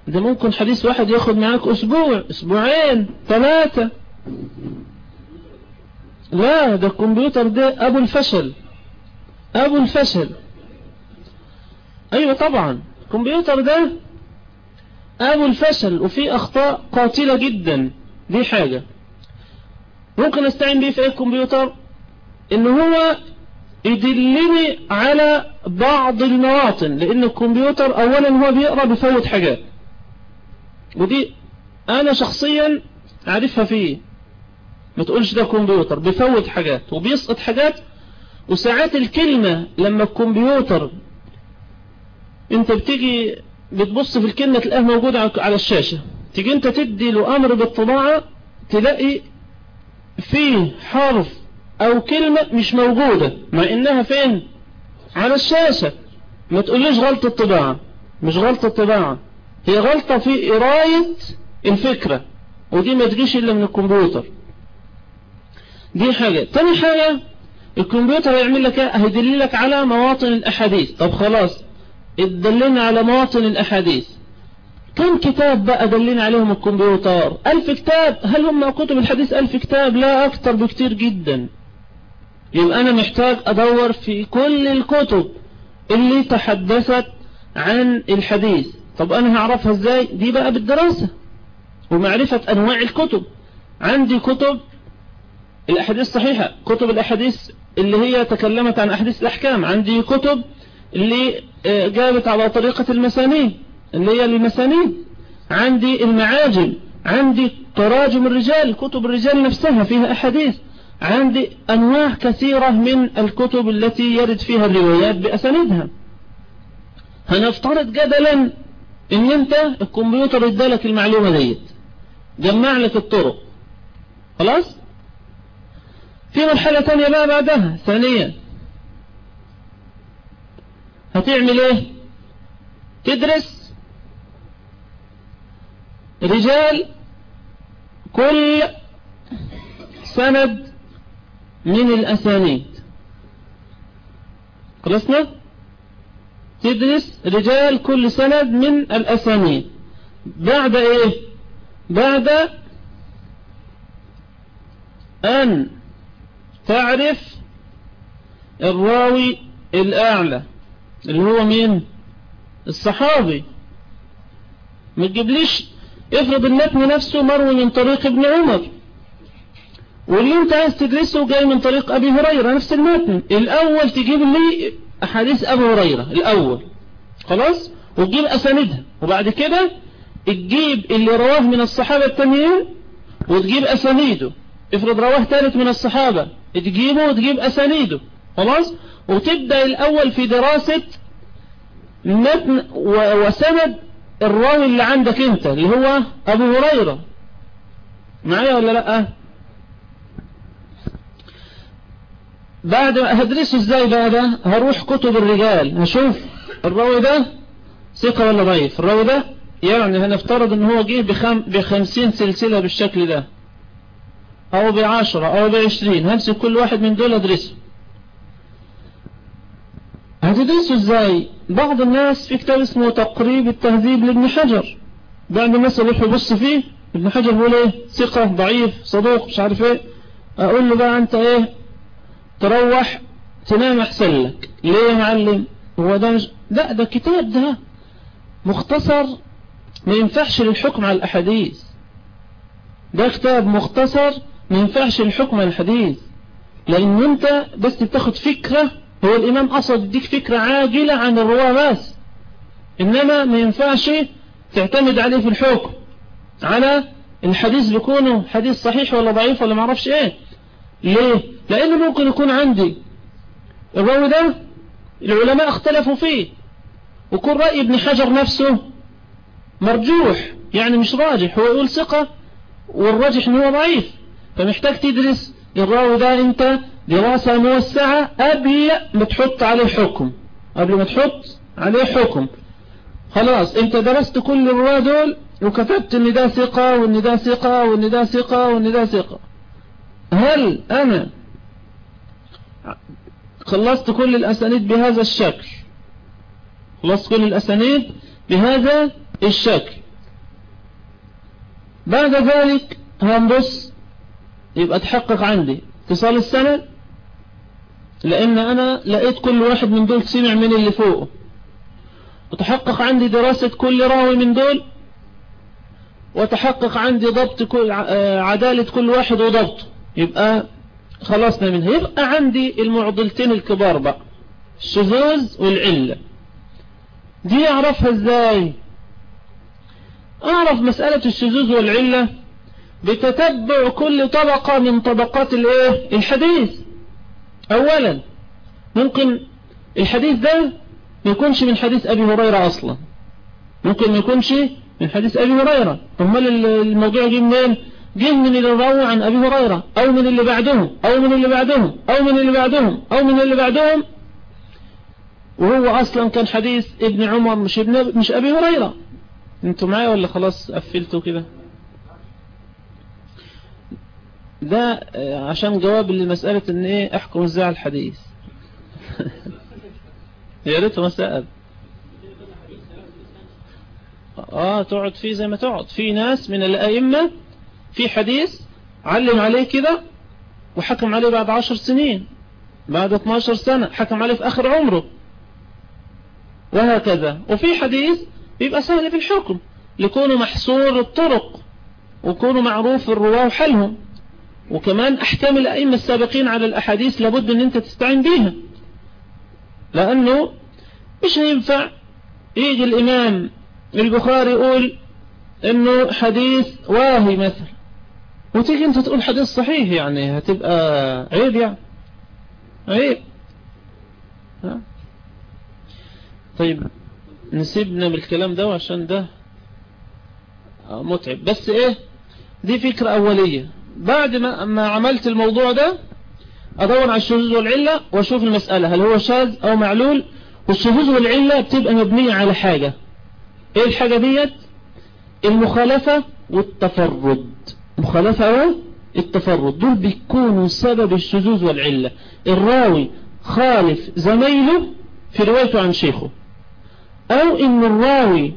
A: ده ممكن حديث واحد ياخد معاك أسبوع أسبوعين ثلاثة. لا ده الكمبيوتر ده أبو الفشل. أبو الفشل. أيوه طبعا الكمبيوتر ده أبو الفشل وفيه أخطاء قاتلة جدا. دي حاجة. ممكن أستعين بيه في إيه الكمبيوتر إن هو يدلني على بعض المواطن لأن الكمبيوتر اولا هو بيقرأ بفوت حاجات. ودي أنا شخصيا أعرفها فيه ما تقولش ده كمبيوتر بيفوت حاجات وبيسقط حاجات وساعات الكلمة لما الكمبيوتر أنت بتيجي بتبص في الكلمة تلاقيها موجودة على الشاشة. تيجي أنت تدي له أمر بالطباعة تلاقي فيه حرف أو كلمة مش موجودة مع إنها فين؟ على الشاشة. ما تقوليش غلطة طباعة مش غلطة طباعة. هي غلطة في قراية الفكرة ودي ما تجيش إلا من الكمبيوتر. دي حاجة. تاني حاجة الكمبيوتر هيعمل لك هيدل لك على مواطن الأحاديث. طب خلاص اتدلنا على مواطن الأحاديث. كم كتاب بقى دلنا عليهم الكمبيوتر؟ ألف كتاب. هل هم كتب الحديث ألف كتاب؟ لا أكتر بكتير جدا. يبقى أنا محتاج أدور في كل الكتب اللي تحدثت عن الحديث. طب أنا هعرفها إزاي؟ دي بقى بالدراسة. ومعرفة أنواع الكتب. عندي كتب الأحاديث صحيحة كتب الأحاديث اللي هي تكلمت عن أحاديث الأحكام. عندي كتب اللي جابت على طريقة المسانيد اللي هي المسانيد عندي المعاجم. عندي تراجم الرجال كتب الرجال نفسها فيها أحاديث. عندي أنواع كثيرة من الكتب التي يرد فيها الروايات بأسانيدها. هنفترض جدلا إن أنت الكمبيوتر ادالك المعلومة ديت جمع لك الطرق. خلاص؟ في مرحلة تانية بقى بعدها ثانيا. هتعمل إيه؟ تدرس. رجال كل سند من الأسانيد. خلصنا؟ تدرس رجال كل سند من الأسانيد. بعد إيه؟ بعد أن تعرف الراوي الأعلى اللي هو مين؟ الصحابي. ما تجيبليش افرض المتن نفسه مروي من طريق ابن عمر. واللي أنت عايز تدرسه جاي من طريق أبي هريرة نفس المتن. الأول تجيب لي أحاديث ابي هريرة الأول. خلاص؟ وتجيب اساندها وبعد كده تجيب اللي رواه من الصحابة التانيين وتجيب أسانيده. افرض رواه ثالث من الصحابة تجيبه وتجيب أسانيده. خلاص؟ وتبدأ الأول في دراسة متن وسند الراوي اللي عندك انت اللي هو أبو هريرة. معايا ولا لأ؟ بعد ما هدرسه إزاي بقى ده هروح كتب الرجال. هشوف الراوي ده ثقة ولا ضعيف؟ الراوي ده يعني هنفترض إن هو جه بخم بخمسين سلسلة بالشكل ده. أو بعشرة أو بعشرين. همسك كل واحد من دول أدرسه. هتدرسه إزاي؟ بعض الناس في كتاب اسمه تقريب التهذيب لابن حجر. بعد الناس يروح يبص فيه. ابن حجر بيقول إيه؟ ثقة ضعيف صدوق مش عارف إيه. أقول له بقى أنت إيه؟ تروح تنام أحسن لك. ليه يا معلم؟ هو ده مش لا ده كتاب ده مختصر. ما ينفعش للحكم على الأحاديث. ده كتاب مختصر ما ينفعش للحكم على الحديث. لأن أنت بس بتاخد فكرة هو الإمام أصلا يديك فكرة عاجلة عن الرواة بس. إنما ما ينفعش تعتمد عليه في الحكم. على الحديث بيكونه حديث صحيح ولا ضعيف ولا معرفش إيه. ليه؟ لأنه ممكن يكون عندي. الراوي ده العلماء اختلفوا فيه. وكل رأي ابن حجر نفسه مرجوح يعني مش راجح. هو يقول ثقة والراجح انه ضعيف. فمحتاج تدرس الراوي ده أنت دراسة موسعة قبل ما تحط عليه حكم. قبل ما تحط عليه حكم. خلاص أنت درست كل الرواة دول وكتبت إن ده ثقة وإن ده ثقة وإن ده ثقة وإن ده ثقة. هل أنا خلصت كل الأسانيد بهذا الشكل؟ خلصت كل الأسانيد بهذا الشكل. بعد ذلك هنبص يبقى تحقق عندي اتصال السنة لأن أنا لقيت كل واحد من دول سمع من اللي فوقه. وتحقق عندي دراسة كل راوي من دول وتحقق عندي ضبط كل عدالة كل واحد وضبطه. يبقى خلصنا منها يبقى عندي المعضلتين الكبار بقى الشذوذ والعلة. دي أعرفها إزاي؟ أعرف مسألة الشذوذ والعلة بتتبع كل طبقة من طبقات الإيه؟ الحديث. اولا ممكن الحديث ده ما يكونش من حديث أبي هريرة أصلا. ممكن ما يكونش من حديث أبي هريرة. ثم الموضوع جه منين؟ جه من اللي رووا عن أبي هريرة أو من اللي بعدهم أو من اللي بعدهم أو من اللي بعدهم أو من اللي بعدهم. وهو أصلا كان حديث ابن عمر مش ابن مش أبي هريرة. أنتوا معايا ولا خلاص قفلتوا كده؟ ده عشان جواب لمسألة إن إيه احكم إزاي على الحديث. يا ريته مسأل آه تقعد فيه زي ما تقعد. في ناس من الأئمة في حديث علم عليه كده وحكم عليه بعد عشر سنين بعد 12 سنة حكم عليه في آخر عمره. وهكذا. وفي حديث بيبقى سهل في الحكم لكونه محصور الطرق وكونه معروف الرواة وحلهم. وكمان أحكام الأئمة السابقين على الأحاديث لابد إن أنت تستعين بيها. لأنه مش هينفع يجي الإمام البخاري يقول إنه حديث واهي مثلا. وتيجي انت تقول حديث صحيح يعني هتبقى عيب يعني. عيب؟ طيب نسيبنا بالكلام ده عشان ده متعب. بس إيه؟ دي فكرة أولية. بعد ما, ما عملت الموضوع ده أدور على الشذوذ والعلة وأشوف المسألة هل هو شاذ أو معلول؟ والشذوذ والعلة بتبقى مبنية على حاجة. إيه الحاجة ديت؟ المخالفة والتفرد. مخالفة والتفرد دول بيكونوا سبب الشذوذ والعلة. الراوي خالف زميله في روايته عن شيخه. أو إن الراوي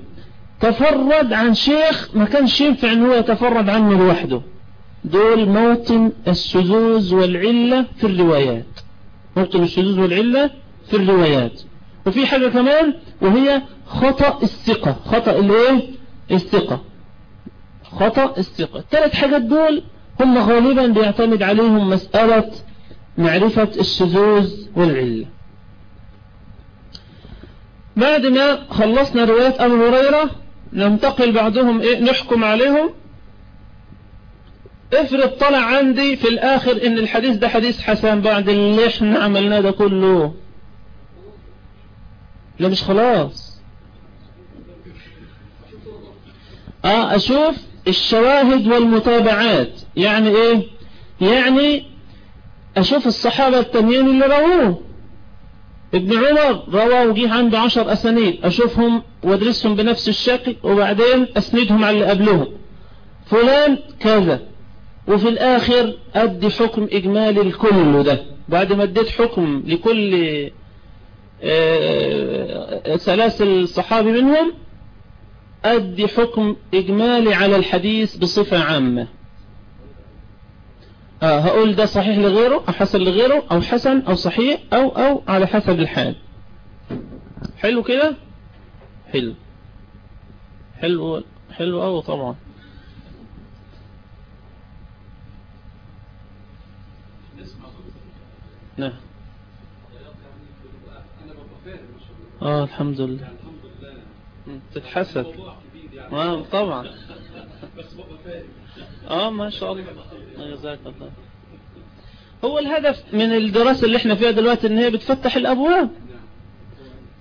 A: تفرد عن شيخ ما كانش ينفع إن هو يتفرد عنه لوحده. دول موطن الشذوذ والعلة في الروايات. موطن الشذوذ والعلة في الروايات. وفي حاجة كمان وهي خطأ الثقة. خطأ الإيه؟ الثقة. خطأ الثقة الثلاث حاجات دول هم غالبا بيعتمد عليهم مسألة معرفة الشذوذ والعلة. بعد ما خلصنا رواية أبو هريرة ننتقل بعضهم إيه نحكم عليهم. افرض طلع عندي في الآخر إن الحديث ده حديث حسن بعد اللي إحنا عملناه ده كله. لا مش خلاص. آه أشوف الشواهد والمتابعات. يعني إيه؟ يعني أشوف الصحابة التانيين اللي رووه. ابن عمر رواه وجيه عنده عشر أسانيد. أشوفهم وأدرسهم بنفس الشكل وبعدين أسندهم على اللي قبلهم. فلان كذا. وفي الآخر أدي حكم إجمالي لكل ده. بعد ما اديت حكم لكل سلاسل صحابي منهم أدي حكم إجمالي على الحديث بصفة عامة. آه هقول ده صحيح لغيره أو حسن لغيره أو حسن أو صحيح أو أو على حسب الحال. حلو كده؟ حلو. حلو حلو أو طبعا. نعم. آه الحمد لله. تتحسب. آه طبعا. آه ما شاء الله. جزاك الله هو الهدف من الدراسة اللي إحنا فيها دلوقتي إن هي بتفتح الأبواب.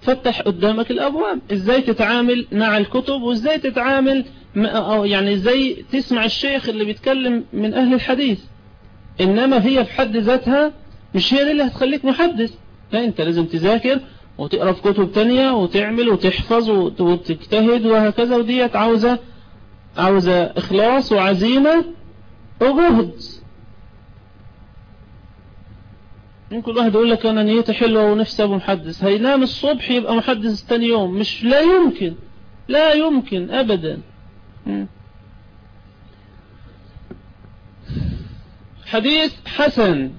A: تفتح قدامك الأبواب. إزاي تتعامل مع الكتب وإزاي تتعامل أو يعني إزاي تسمع الشيخ اللي بيتكلم من أهل الحديث. إنما هي في حد ذاتها مش هي اللي هتخليك محدث. لا أنت لازم تذاكر وتقرأ في كتب تانية وتعمل وتحفظ وتجتهد وهكذا وديت عاوزة عاوزة إخلاص وعزيمة وجهد. يمكن الواحد يقول لك أنا نيتي حلوة ونفسي أبو محدث. هينام الصبح يبقى محدث تاني يوم. مش لا يمكن. لا يمكن أبدا. حديث حسن.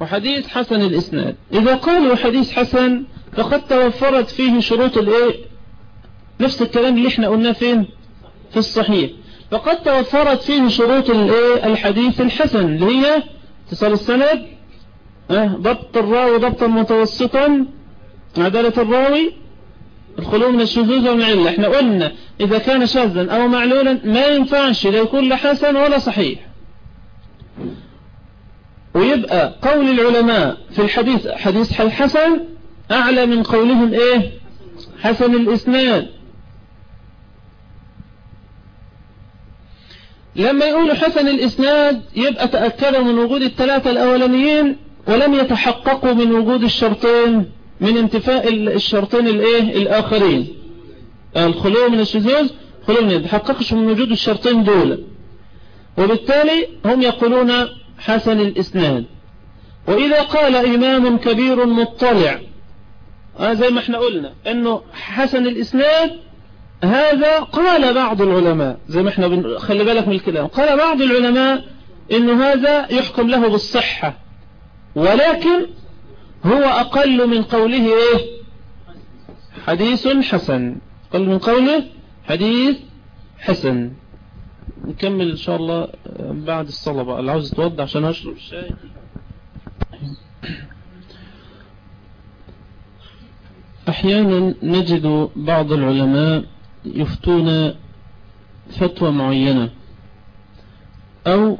A: وحديث حسن الإسناد. إذا قالوا حديث حسن فقد توفرت فيه شروط الإيه؟ نفس الكلام اللي إحنا قلناه فين؟ في الصحيح. فقد توفرت فيه شروط الإيه؟ الحديث الحسن اللي هي اتصال السند ضبط الراوي ضبطا متوسطا عدالة الراوي الخلو من الشذوذ والعلة إحنا قلنا إذا كان شاذا أو معلولا ما ينفعش لا يكون لا حسن ولا صحيح. ويبقى قول العلماء في الحديث حديث الحسن أعلى من قولهم إيه؟ حسن الإسناد. لما يقولوا حسن الإسناد يبقى تأكدوا من وجود الثلاثة الأولانيين ولم يتحققوا من وجود الشرطين من انتفاء الشرطين الإيه؟ الآخرين. الخلو من الشذوذ خلو من يتحققش من وجود الشرطين دول. وبالتالي هم يقولون حسن الإسناد. وإذا قال إمام كبير مطلع آه زي ما إحنا قلنا إنه حسن الإسناد هذا قال بعض العلماء زي ما إحنا. خلي بالك من الكلام قال بعض العلماء إنه هذا يحكم له بالصحة ولكن هو أقل من قوله إيه؟ حديث حسن. أقل من قوله حديث حسن. نكمل إن شاء الله بعد الصلاة بقى. اللي عاوز يتوضع عشان أشرب الشاي أحيانا نجد بعض العلماء يفتون فتوى معينة أو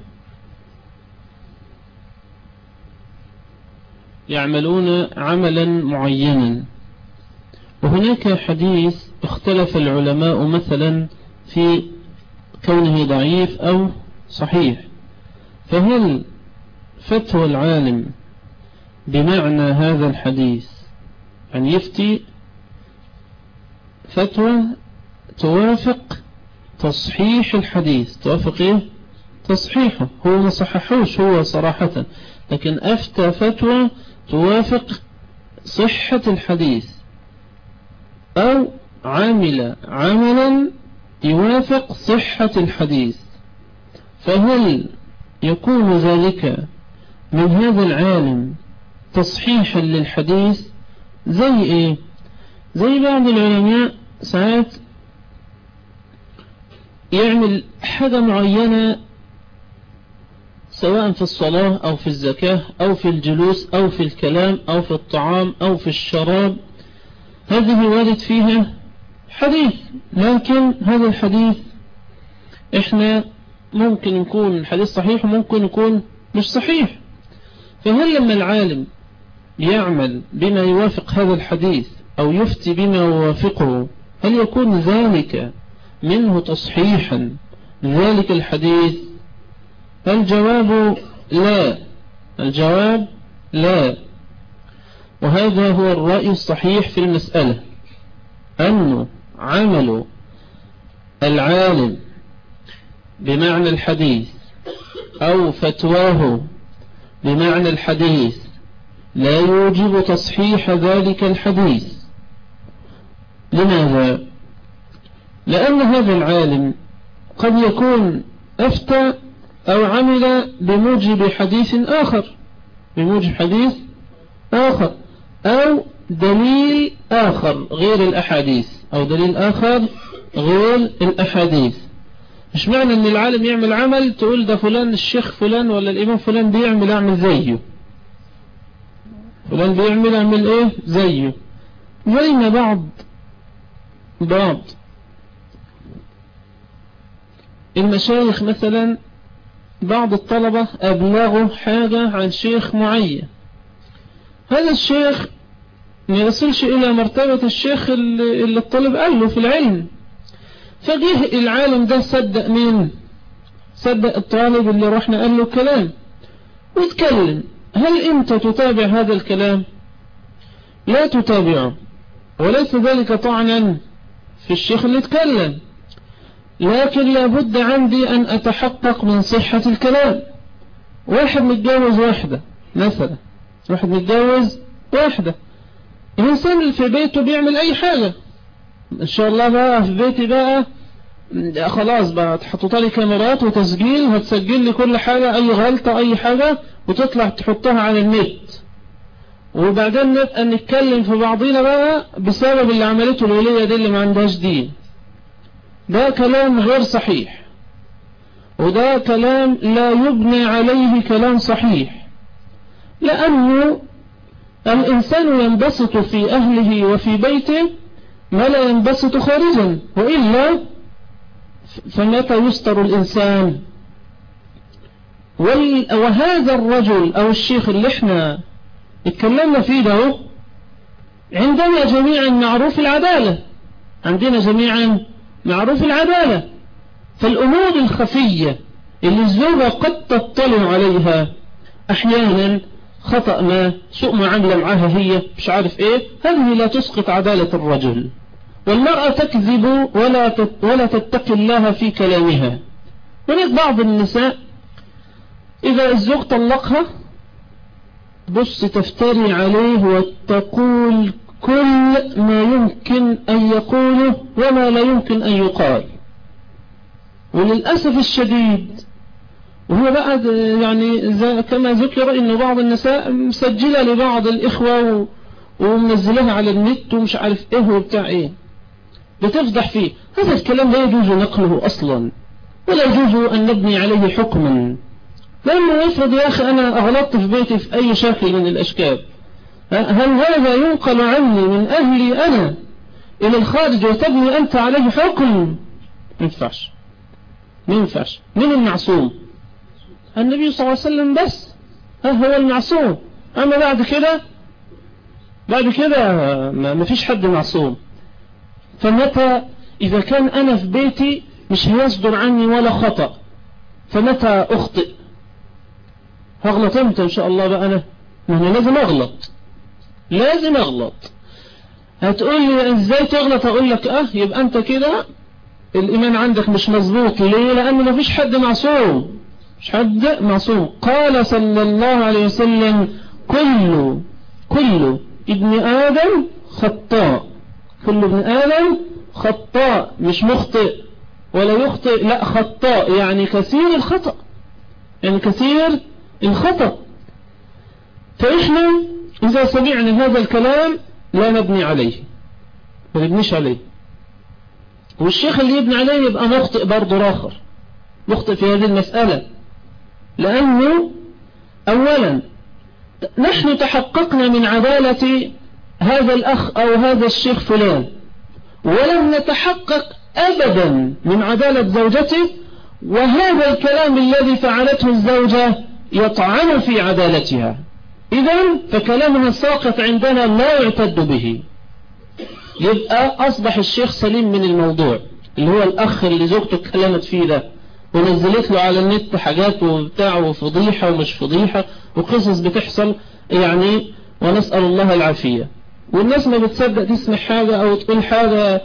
A: يعملون عملا معينا. وهناك حديث اختلف العلماء مثلا في كونه ضعيف أو صحيح. فهل فتوى العالم بمعنى هذا الحديث أن يفتي فتوى توافق تصحيح الحديث؟ توافق إيه؟ تصحيحه. هو ما صححوش هو صراحة. لكن أفتى فتوى توافق صحة الحديث أو عمل عملا يوافق صحة الحديث فهل يكون ذلك من هذا العالم تصحيحا للحديث؟ زي إيه؟ زي بعض العلماء ساعات يعمل حاجة معينة سواء في الصلاة أو في الزكاة أو في الجلوس أو في الكلام أو في الطعام أو في الشراب هذه وارد فيها؟ حديث. لكن هذا الحديث إحنا ممكن يكون الحديث صحيح وممكن يكون مش صحيح. فهل لما العالم يعمل بما يوافق هذا الحديث أو يفتي بما يوافقه هل يكون ذلك منه تصحيحا ذلك الحديث؟ الجواب لا. الجواب لا. وهذا هو الرأي الصحيح في المسألة. أنه عمل العالم بمعنى الحديث أو فتواه بمعنى الحديث لا يوجب تصحيح ذلك الحديث لماذا؟ لأن هذا العالم قد يكون أفتى أو عمل بموجب حديث آخر بموجب حديث آخر أو دليل آخر غير الأحاديث أو دليل آخر غير الأحاديث. مش معنى أن العالم يعمل عمل تقول ده فلان الشيخ فلان ولا الإمام فلان بيعمل أعمل زيه؟ فلان بيعمل أعمل إيه؟ زيه. زي ما بعض بعض. المشايخ مثلا بعض الطلبة أبلغوا حاجة عن شيخ معين. هذا الشيخ ما يصلش إلى مرتبة الشيخ اللي الطالب قال له في العلم. فجه العالم ده صدق مين؟ صدق الطالب اللي رحنا قال له كلام. ويتكلم هل أنت تتابع هذا الكلام؟ لا تتابعه. وليس ذلك طعنا في الشيخ اللي اتكلم. لكن لابد عندي أن أتحقق من صحة الكلام. واحد متجوز واحدة مثلا. واحد متجوز واحدة. الإنسان في بيته بيعمل أي حاجة. إن شاء الله بقى في بيتي بقى خلاص بقى تحطط لي كاميرات وتسجيل هتسجل لي كل حاجة أي غلطة أي حاجة وتطلع تحطها على النت. وبعدين نبقى نتكلم في بعضينا بقى بسبب اللي عملته الولية دي اللي ما عندهاش دين. ده كلام غير صحيح. وده كلام لا يبني عليه كلام صحيح. لأنه الإنسان ينبسط في أهله وفي بيته ما لا ينبسط خارجا وإلا فمتى يستر الإنسان؟ وهذا الرجل أو الشيخ اللي إحنا اتكلمنا فيه ده عندنا جميعا معروف العدالة. عندنا جميعا معروف العدالة. فالأمور الخفية اللي الزوجة قد تطلع عليها أحيانا خطأ ما سوء معاملة معها هي مش عارف إيه. هذه لا تسقط عدالة الرجل. والمرأة تكذب ولا ولا تتقي الله في كلامها. هناك بعض النساء إذا الزوج طلقها بص تفتري عليه وتقول كل ما يمكن أن يقوله وما لا يمكن أن يقال. وللأسف الشديد وهو بعد يعني كما ذكر أن بعض النساء مسجلة لبعض الإخوة ومنزلها على النت ومش عارف إيه وبتاع إيه. بتفضح فيه هذا الكلام لا يجوز نقله أصلا ولا يجوز أن نبني عليه حكما. لأنه يفرض يا أخي أنا أغلطت في بيتي في أي شكل من الأشكال. هل هذا ينقل عني من أهلي أنا إلى الخارج وتبني أنت عليه حكم؟ ما ينفعش. ما ينفعش. من المعصوم؟ النبي صلى الله عليه وسلم بس. هو المعصوم. أما بعد كده بعد كده ما فيش حد معصوم. فمتى إذا كان أنا في بيتي مش هيصدر عني ولا خطأ؟ فمتى أخطئ؟ هغلط إمتى إن شاء الله بقى أنا؟ ما أنا لازم أغلط. لازم أغلط. هتقول لي إزاي تغلط؟ أقول لك آه يبقى أنت كده الإيمان عندك مش مظبوط. ليه؟ لأن ما فيش حد معصوم. مش حد معصوم قال صلى الله عليه وسلم كل كل ابن آدم خطاء. كل ابن آدم خطاء مش مخطئ. ولا يخطئ لا خطاء يعني كثير الخطأ. يعني كثير الخطأ. فإحنا إذا سمعنا هذا الكلام لا نبني عليه. ما نبنيش عليه. والشيخ اللي يبني عليه يبقى مخطئ برضه راخر مخطئ في هذه المسألة. لأنه أولا نحن تحققنا من عدالة هذا الأخ أو هذا الشيخ فلان ولم نتحقق أبدا من عدالة زوجته وهذا الكلام الذي فعلته الزوجة يطعن في عدالتها. إذا فكلامها الساقط عندنا لا يعتد به. يبقى أصبح الشيخ سليم من الموضوع اللي هو الأخ اللي زوجته اتكلمت فيه ده. ونزلت له على النت حاجات وبتاع وفضيحة ومش فضيحة وقصص بتحصل يعني ونسأل الله العافية. والناس ما بتصدق تسمع حاجة أو تقول حاجة.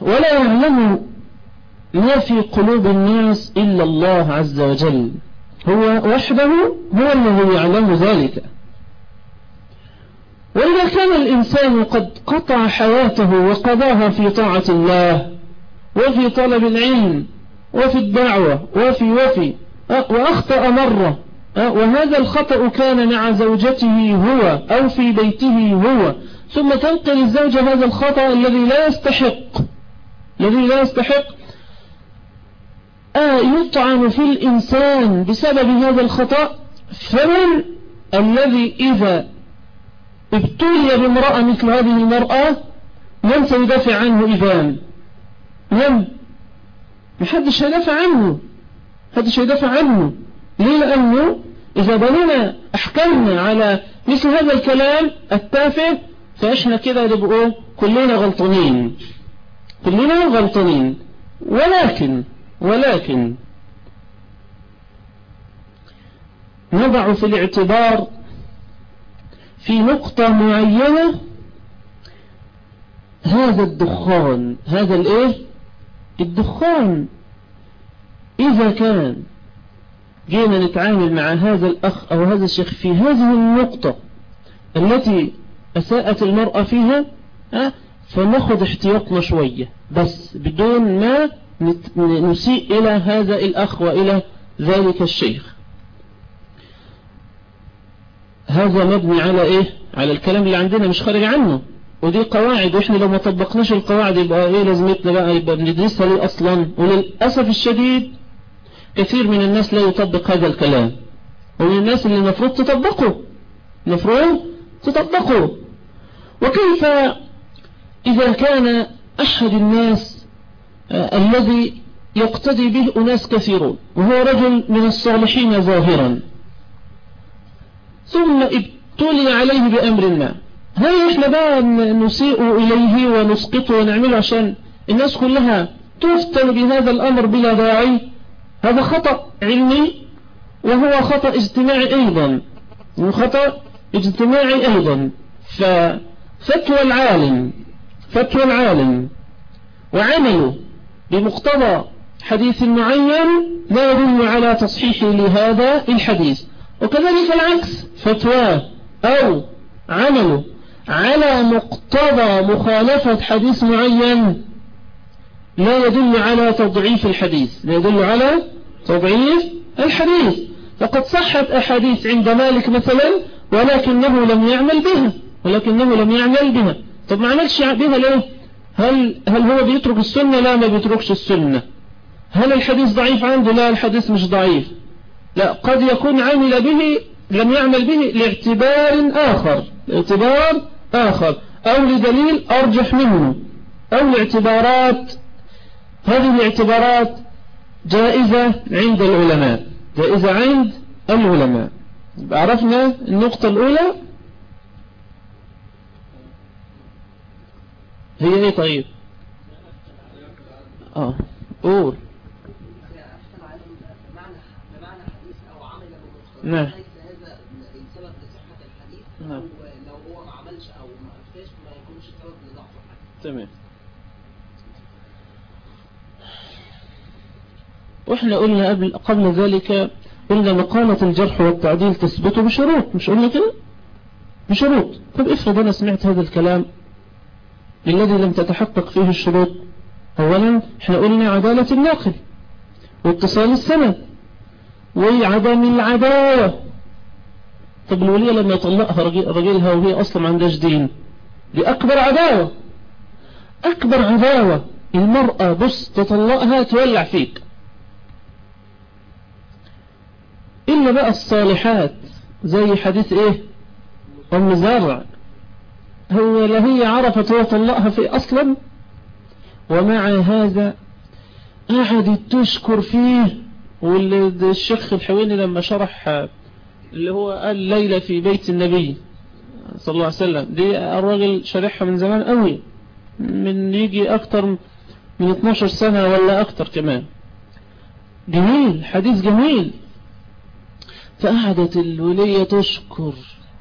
A: ولا يعلم ما في قلوب الناس إلا الله عز وجل. هو وحده هو الذي يعلم ذلك. وإذا كان الإنسان قد قطع حياته وقضاها في طاعة الله وفي طلب العلم وفي الدعوة وفي وفي وأخطأ مرة وهذا الخطأ كان مع زوجته هو أو في بيته هو. ثم تنقل الزوجة هذا الخطأ الذي لا يستحق الذي لا يستحق آه يطعن في الإنسان بسبب هذا الخطأ. فمن الذي إذا ابتلي بامرأة مثل هذه المرأة من سيدافع عنه إذا من محدش هيدافع عنه. محدش هيدافع عنه. ليه؟ لأنه إذا بنينا أحكمنا على مثل هذا الكلام التافه فإحنا كده نبقوا كلنا غلطانين. كلنا غلطانين. ولكن ولكن نضع في الاعتبار في نقطة معينة هذا الدخان هذا الإيه؟ الدخان. إذا كان جينا نتعامل مع هذا الأخ أو هذا الشيخ في هذه النقطة التي أساءت المرأة فيها فناخد احتياطنا شوية. بس بدون ما نسيء إلى هذا الأخ وإلى ذلك الشيخ. هذا مبني على إيه؟ على الكلام اللي عندنا مش خارج عنه. ودي قواعد وإحنا لو ما طبقناش القواعد يبقى إيه لازمتنا بقى؟ يبقى بندرسها ليه أصلا؟ وللأسف الشديد كثير من الناس لا يطبق هذا الكلام. ومن الناس اللي المفروض تطبقه. المفروض تطبقه. وكيف إذا كان أحد الناس الذي يقتدي به أناس كثيرون وهو رجل من الصالحين ظاهرا ثم ابتلي عليه بأمر ما هل إحنا بقى نسيء إليه ونسقطه ونعمله عشان الناس كلها تفتن بهذا الأمر بلا داعي؟ هذا خطأ علمي وهو خطأ اجتماعي أيضا. خطأ اجتماعي أيضا. ففتوى العالم فتوى العالم. وعمله بمقتضى حديث معين لا يدل على تصحيح لهذا الحديث. وكذلك العكس فتواه أو عمله على مقتضى مخالفة حديث معين لا يدل على تضعيف الحديث لا يدل على تضعيف الحديث. فقد صحت أحاديث عند مالك مثلا ولكنه لم يعمل بها ولكنه لم يعمل بها. طب ما عملش بها ليه؟ هل هل هو بيترك السنة؟ لا ما بيتركش السنة. هل الحديث ضعيف عنده؟ لا الحديث مش ضعيف. لا قد يكون عمل به لم يعمل به لاعتبار آخر. لاعتبار آخر. أو لدليل أرجح منه. أو لاعتبارات هذه الاعتبارات جائزة عند العلماء. إذا عند العلماء. عرفنا النقطة الأولى؟ هي إيه طيب؟ آه. قول. نعم نعم لو هو ما عملش أو ما افتاش ما يكونش سبب لضعف تمام. وإحنا قلنا قبل قبل ذلك قلنا مقالة الجرح والتعديل تثبت بشروط مش قلنا كده؟ بشروط. طب افرض أنا سمعت هذا الكلام الذي لم تتحقق فيه الشروط. اولا إحنا قلنا عدالة الناقل واتصال السند وعدم العداوة. طب الولية لما يطلقها رجلها وهي أصلا ما عندهاش دين. دي أكبر عداوة. أكبر عداوة المرأة بص تطلقها تولع فيك. إلا بقى الصالحات زي حديث إيه؟ أم زرع. هو لا هي عرفت هو طلقها في أصلا؟ ومع هذا قعدت تشكر فيه. والشيخ الحويني لما شرح اللي هو قال ليلة في بيت النبي صلى الله عليه وسلم دي الراجل شرحها من زمان قوي. من يجي أكتر من 12 سنة ولا أكتر كمان. جميل حديث جميل. فقعدت الولية تشكر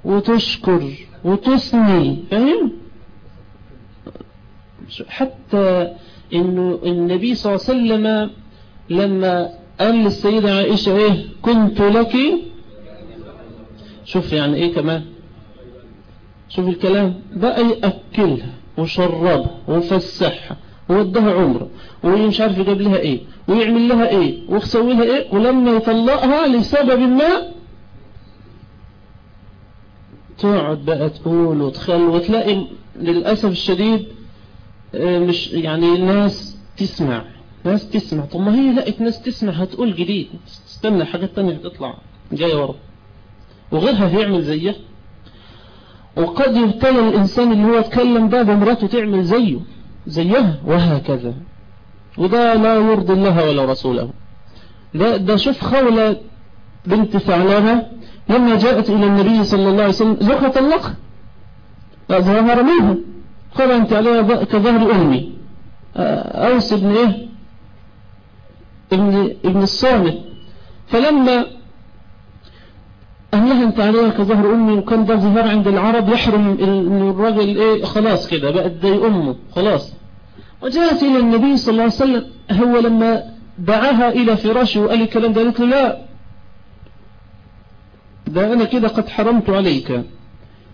A: وتشكر وتثني. فاهم؟ حتى إنه النبي صلى الله عليه وسلم لما قال للسيدة عائشة إيه كنت لك؟ شوف يعني إيه كمان. شوف الكلام بقى يأكلها. وشربها وفسحها وودها عمره ومش عارف يجيب لها إيه؟ ويعمل لها إيه؟ ويسوي لها إيه؟ ولما يطلقها لسبب ما؟ تقعد بقى تقول وتخل وتلاقي للأسف الشديد مش يعني الناس تسمع ناس تسمع. طب ما هي لقت ناس تسمع هتقول جديد. تستنى حاجات تانية تطلع جاية ورا. وغيرها هيعمل زيه وقد يبتلى الإنسان اللي هو اتكلم ده بمراته تعمل زيه زيها وهكذا. وده لا يرضي الله ولا رسوله. ده, ده شوف خولة بنت ثعلبة لما جاءت إلى النبي صلى الله عليه وسلم زوجها طلقها ظهر منها. قال أنت عليها كظهر أمي. أوس ابن إيه؟ ابن, ابن الصامت. فلما أهلها أنت عليها كظهر أمي وكان ده ظهار عند العرب يحرم إن الراجل إيه خلاص كده بقت زي أمه خلاص. وجاءت إلى النبي صلى الله عليه وسلم هو لما دعاها إلى فراشه وقال الكلام ده قالت له لا. ده أنا كده قد حرمت عليك.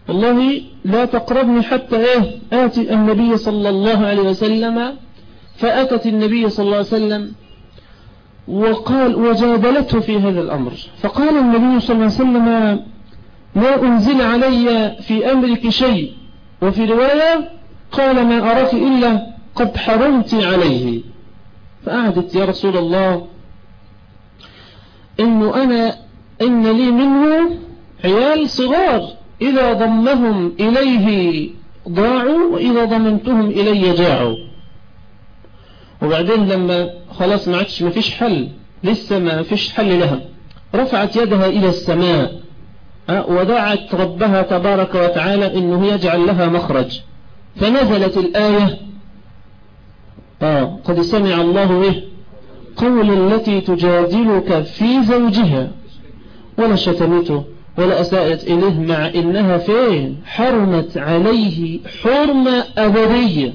A: والله لا تقربني حتى إيه آتي النبي صلى الله عليه وسلم فأتت النبي صلى الله عليه وسلم وقال وجادلته في هذا الأمر. فقال النبي صلى الله عليه وسلم ما أنزل علي في أمرك شيء وفي رواية قال ما أراك إلا قد حرمت عليه. فأعدت يا رسول الله إنه أنا إن لي منه عيال صغار إذا ضمهم إليه ضاعوا وإذا ضمنتهم إلي جاعوا. وبعدين لما خلاص ما عادش ما فيش حل. لسه ما فيش حل لها. رفعت يدها إلى السماء ودعت ربها تبارك وتعالى إنه يجعل لها مخرج. فنزلت الآية. آه قد سمع الله إيه قول التي تجادلك في زوجها. ولا شتمته ولا أساءت إليه مع إنها فين؟ حرمت عليه حرمة أبدية.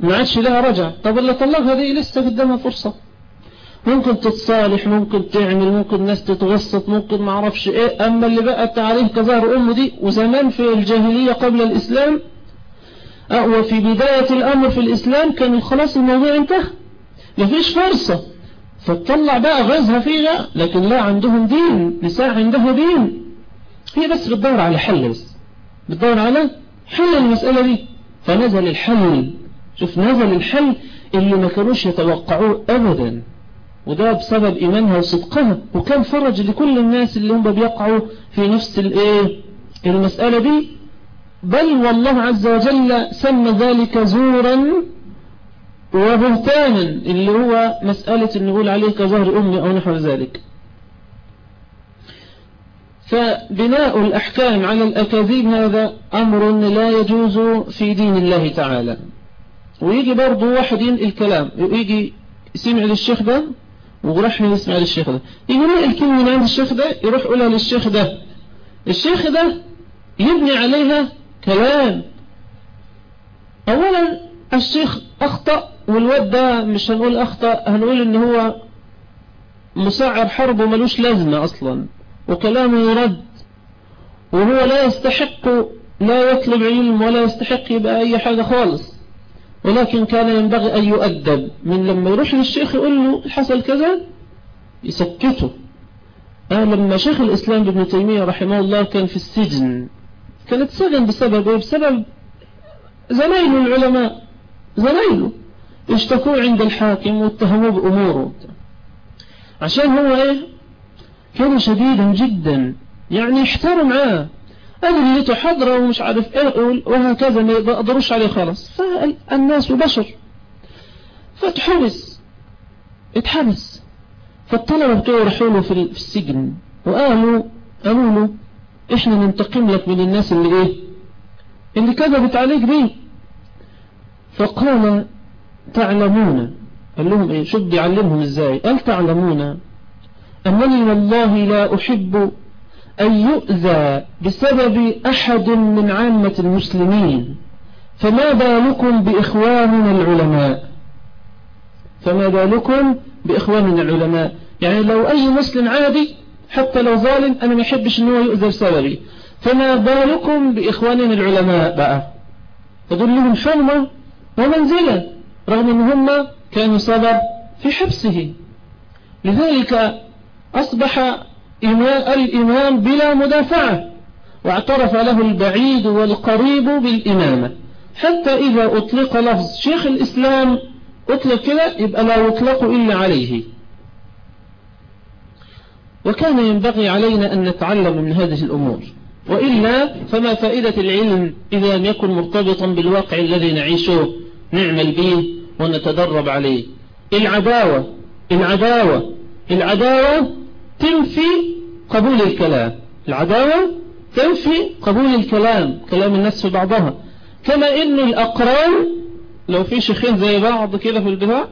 A: ما عادش لها رجع. طب اللي طلقها دي لسه قدامها فرصة. ممكن تتصالح ممكن تعمل ممكن الناس تتوسط ممكن ما أعرفش إيه. أما اللي بقت عليه كظهر أمه دي وزمان في الجاهلية قبل الإسلام وفي بداية الأمر في الإسلام كان خلاص الموضوع انتهى. مفيش فرصة. فتطلع بقى غزها فيها لكن لا عندهم دين. نساء عندها دين. هي بس بتدور على حل بس. بتدور على حل المسألة دي. فنزل الحل. شوف نزل الحل اللي ما كانوش يتوقعوه أبدا. وده بسبب إيمانها وصدقها. وكان فرج لكل الناس اللي هم بيقعوا في نفس الايه المسألة دي. بل والله عز وجل سمى ذلك زورا وبهتانا اللي هو مسألة أن نقول عليه كظهر أمي أو نحو ذلك. فبناء الأحكام على الأكاذيب هذا أمر لا يجوز في دين الله تعالى. ويجي برضه واحد ينقل كلام يجي يسمع للشيخ ده وراح يسمع للشيخ ده. يجي ينقل كلمة من عند الشيخ ده يروح يقولها للشيخ ده؟ الشيخ ده يبني عليها كلام. أولا الشيخ أخطأ والواد ده مش هنقول أخطأ هنقول إن هو مسعر حرب وملوش لازمة أصلا وكلامه يرد. وهو لا يستحق لا يطلب علم ولا يستحق يبقى أي حاجة خالص. ولكن كان ينبغي أن يؤدب. من لما يروح للشيخ يقول له حصل كذا يسكته. آه لما شيخ الإسلام ابن تيمية رحمه الله كان في السجن كانت سجن بسبب بسبب زمايله العلماء زمايله اشتكوا عند الحاكم واتهموه بأموره. عشان هو إيه؟ كان شديدا جدا يعني احترم معاه. أدلته حضرة ومش عارف إيه وهكذا ما يقدروش عليه خلاص فالناس بشر. فاتحبس اتحبس. فالطلبة بتوعه راحوا له في السجن. وقالوا قالوا له إحنا ننتقم لك من الناس اللي إيه؟ اللي كذبت عليك دي. فقال تعلمون. قال لهم إيه؟ شو بيعلمهم إزاي؟ قال تعلمون أنني والله لا أحب أن يؤذى بسبب أحد من عامة المسلمين فما بالكم بإخواننا العلماء؟ فما بالكم بإخواننا العلماء؟ يعني لو أي مسلم عادي حتى لو ظالم أنا ما يحبش أنه يؤذى بسببي. فما بالكم بإخواننا العلماء بقى؟ فدول لهم حرمة ومنزلة رغم أن هم كانوا سبب في حبسه. لذلك أصبح الإمام بلا مدافعة. واعترف له البعيد والقريب بالإمامة. حتى إذا أطلق لفظ شيخ الإسلام أطلق كده يبقى لا يطلق إلا عليه. وكان ينبغي علينا أن نتعلم من هذه الأمور. وإلا فما فائدة العلم إذا لم يكن مرتبطا بالواقع الذي نعيشه نعمل به ونتدرب عليه. العداوة العداوة العداوة تنفي قبول الكلام. العداوة تنفي قبول الكلام كلام الناس في بعضها. كما إن الأقران لو في شيخين زي بعض كده في البناء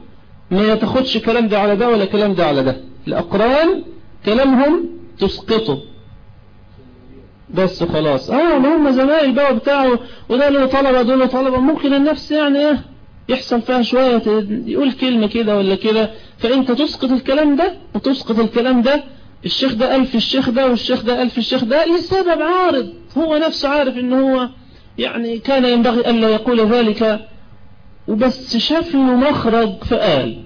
A: ما يتخدش كلام ده على ده ولا كلام ده على ده. الأقران كلامهم تسقطه. بس خلاص. آه ما هم زمايل بقى بتاعه وده له طلبة دول طلبة. ممكن النفس يعني إيه يحصل فيها شوية يقول كلمة كده ولا كده. فإنت تسقط الكلام ده وتسقط الكلام ده الشيخ ده قال في الشيخ ده والشيخ ده قال في الشيخ ده لسبب عارض. هو نفسه عارف إن هو يعني كان ينبغي ألا يقول ذلك وبس شاف له مخرج فقال.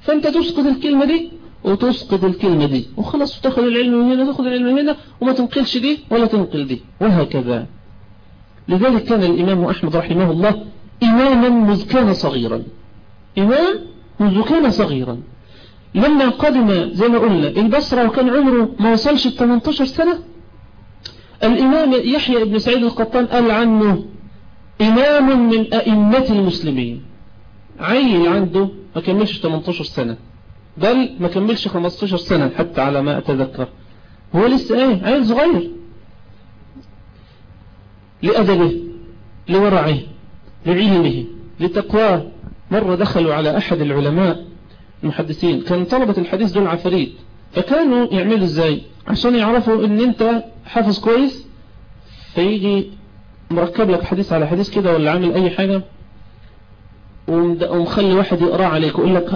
A: فأنت تسقط الكلمة دي وتسقط الكلمة دي وخلاص تاخذ العلم من هنا تاخذ العلم من هنا وما تنقلش دي ولا تنقل دي وهكذا. لذلك كان الإمام أحمد رحمه الله إماما مذ كان صغيرا. إمام منذ كان صغيرا. لما قدم زي ما قلنا البصرة وكان عمره ما وصلش ال 18 سنة الإمام يحيى بن سعيد القطان قال عنه إمام من أئمة المسلمين. عيل عنده ما كملش 18 سنة بل ما كملش 15 سنة حتى على ما أتذكر. هو لسه إيه؟ عيل صغير. لأدبه لورعه لعلمه لتقواه. مرة دخلوا على أحد العلماء المحدثين كان طلبة الحديث دول عفريت فكانوا يعملوا إزاي؟ عشان يعرفوا إن أنت حافظ كويس فيجي مركب لك حديث على حديث كده ولا عامل أي حاجة ومخلي واحد يقرأ عليك ويقول لك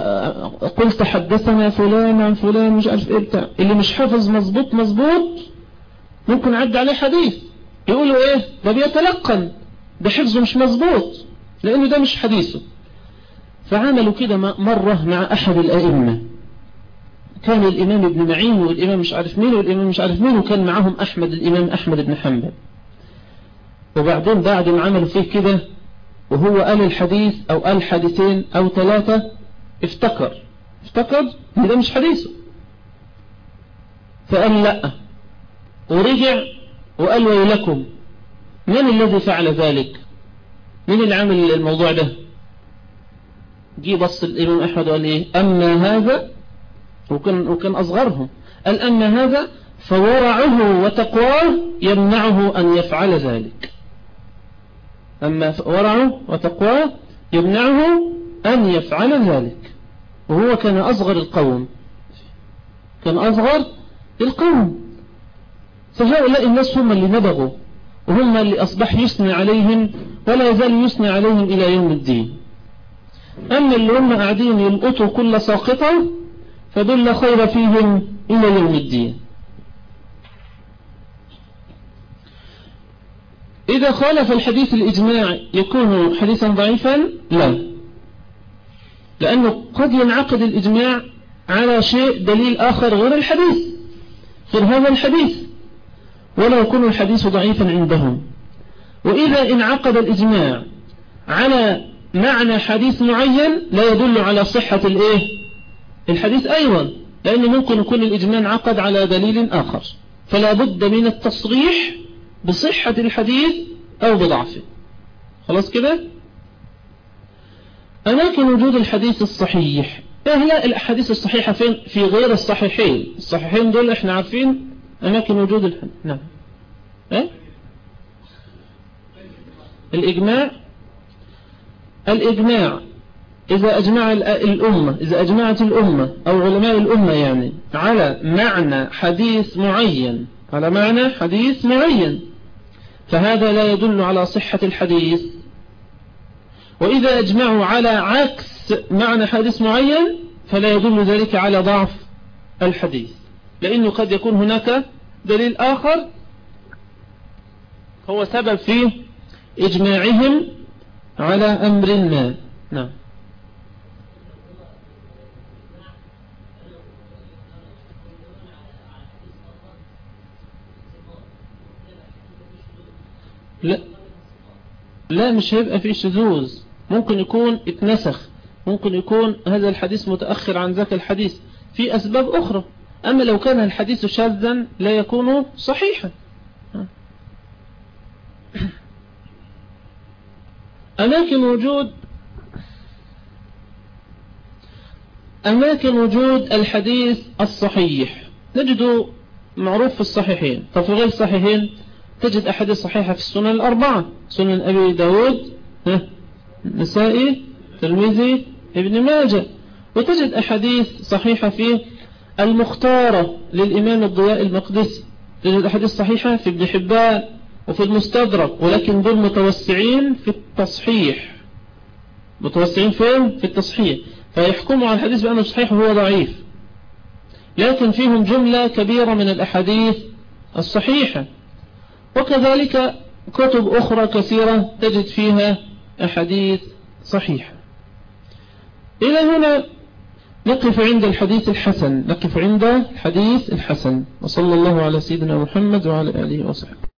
A: قلت حدثنا فلان عن فلان مش عارف إيه بتاع. اللي مش حافظ مظبوط مظبوط ممكن عدى عليه حديث. يقولوا إيه؟ ده بيتلقن ده حفظه مش مظبوط لأنه ده مش حديثه. فعملوا كده مرة مع أحد الأئمة. كان الإمام ابن معين والإمام مش عارف مين والإمام مش عارف مين وكان معهم أحمد الإمام أحمد بن حنبل. وبعدين بعد ما عملوا فيه كده وهو قال الحديث أو قال حديثين أو ثلاثة افتكر افتكر ده مش حديثه. فقال لأ. ورجع وقال ويلكم من الذي فعل ذلك؟ من اللي عمل الموضوع ده؟ جي بص الإمام أحمد وقال إيه؟ أما هذا وكان, وكان أصغرهم. قال أما هذا فورعه وتقواه يمنعه أن يفعل ذلك. أما ورعه وتقواه يمنعه أن يفعل ذلك. وهو كان أصغر القوم. كان أصغر القوم. فهؤلاء الناس هم اللي نبغوا وهم اللي أصبح يثني عليهم ولا يزال يثني عليهم إلى يوم الدين. أما اللي هم قاعدين يلقطوا كل ساقطة فدل لا خير فيهم إلى يوم الدين. إذا خالف الحديث الإجماع يكون حديثا ضعيفا؟ لا. لأنه قد ينعقد الإجماع على شيء دليل آخر غير الحديث غير هذا الحديث. ولا يكون الحديث ضعيفا عندهم. وإذا انعقد الإجماع على معنى حديث معين لا يدل على صحة الإيه؟ الحديث أيضا لأنه ممكن يكون الإجماع انعقد على دليل آخر. فلا بد من التصريح بصحة الحديث أو بضعفه. خلاص كده؟ أماكن وجود الحديث الصحيح. إيه لا الأحاديث الصحيحة فين؟ في غير الصحيحين. الصحيحين دول إحنا عارفين أماكن وجود الحديث نعم. إيه؟ الإجماع الإجماع. إذا أجمع الأمة إذا أجمعت الأمة أو علماء الأمة يعني على معنى حديث معين. على معنى حديث معين. فهذا لا يدل على صحة الحديث. وإذا أجمعوا على عكس معنى حديث معين فلا يدل ذلك على ضعف الحديث. لأنه قد يكون هناك دليل آخر هو سبب في إجماعهم على أمر ما. نعم. لا. لا مش هيبقى فيه شذوذ. ممكن يكون اتنسخ. ممكن يكون هذا الحديث متأخر عن ذاك الحديث. في أسباب أخرى. أما لو كان الحديث شاذا لا يكون صحيحا. أماكن وجود أماكن وجود الحديث الصحيح. نجد معروف في الصحيحين. ففي غير الصحيحين تجد أحاديث صحيحة في السنن الأربعة. سنن أبي داود نسائي تلميذي ابن ماجه. وتجد أحاديث صحيحة في المختارة للإمام الضياء المقدسي. تجد أحاديث صحيحة في ابن حبان. وفي المستدرك ولكن دول متوسعين في التصحيح. متوسعين فين؟ في التصحيح. فيحكموا على الحديث بأنه صحيح وهو ضعيف. لكن فيهم جملة كبيرة من الأحاديث الصحيحة. وكذلك كتب أخرى كثيرة تجد فيها أحاديث صحيحة. إلى هنا نقف عند الحديث الحسن. نقف عند الحديث الحسن. وصلى الله على سيدنا محمد وعلى آله وصحبه.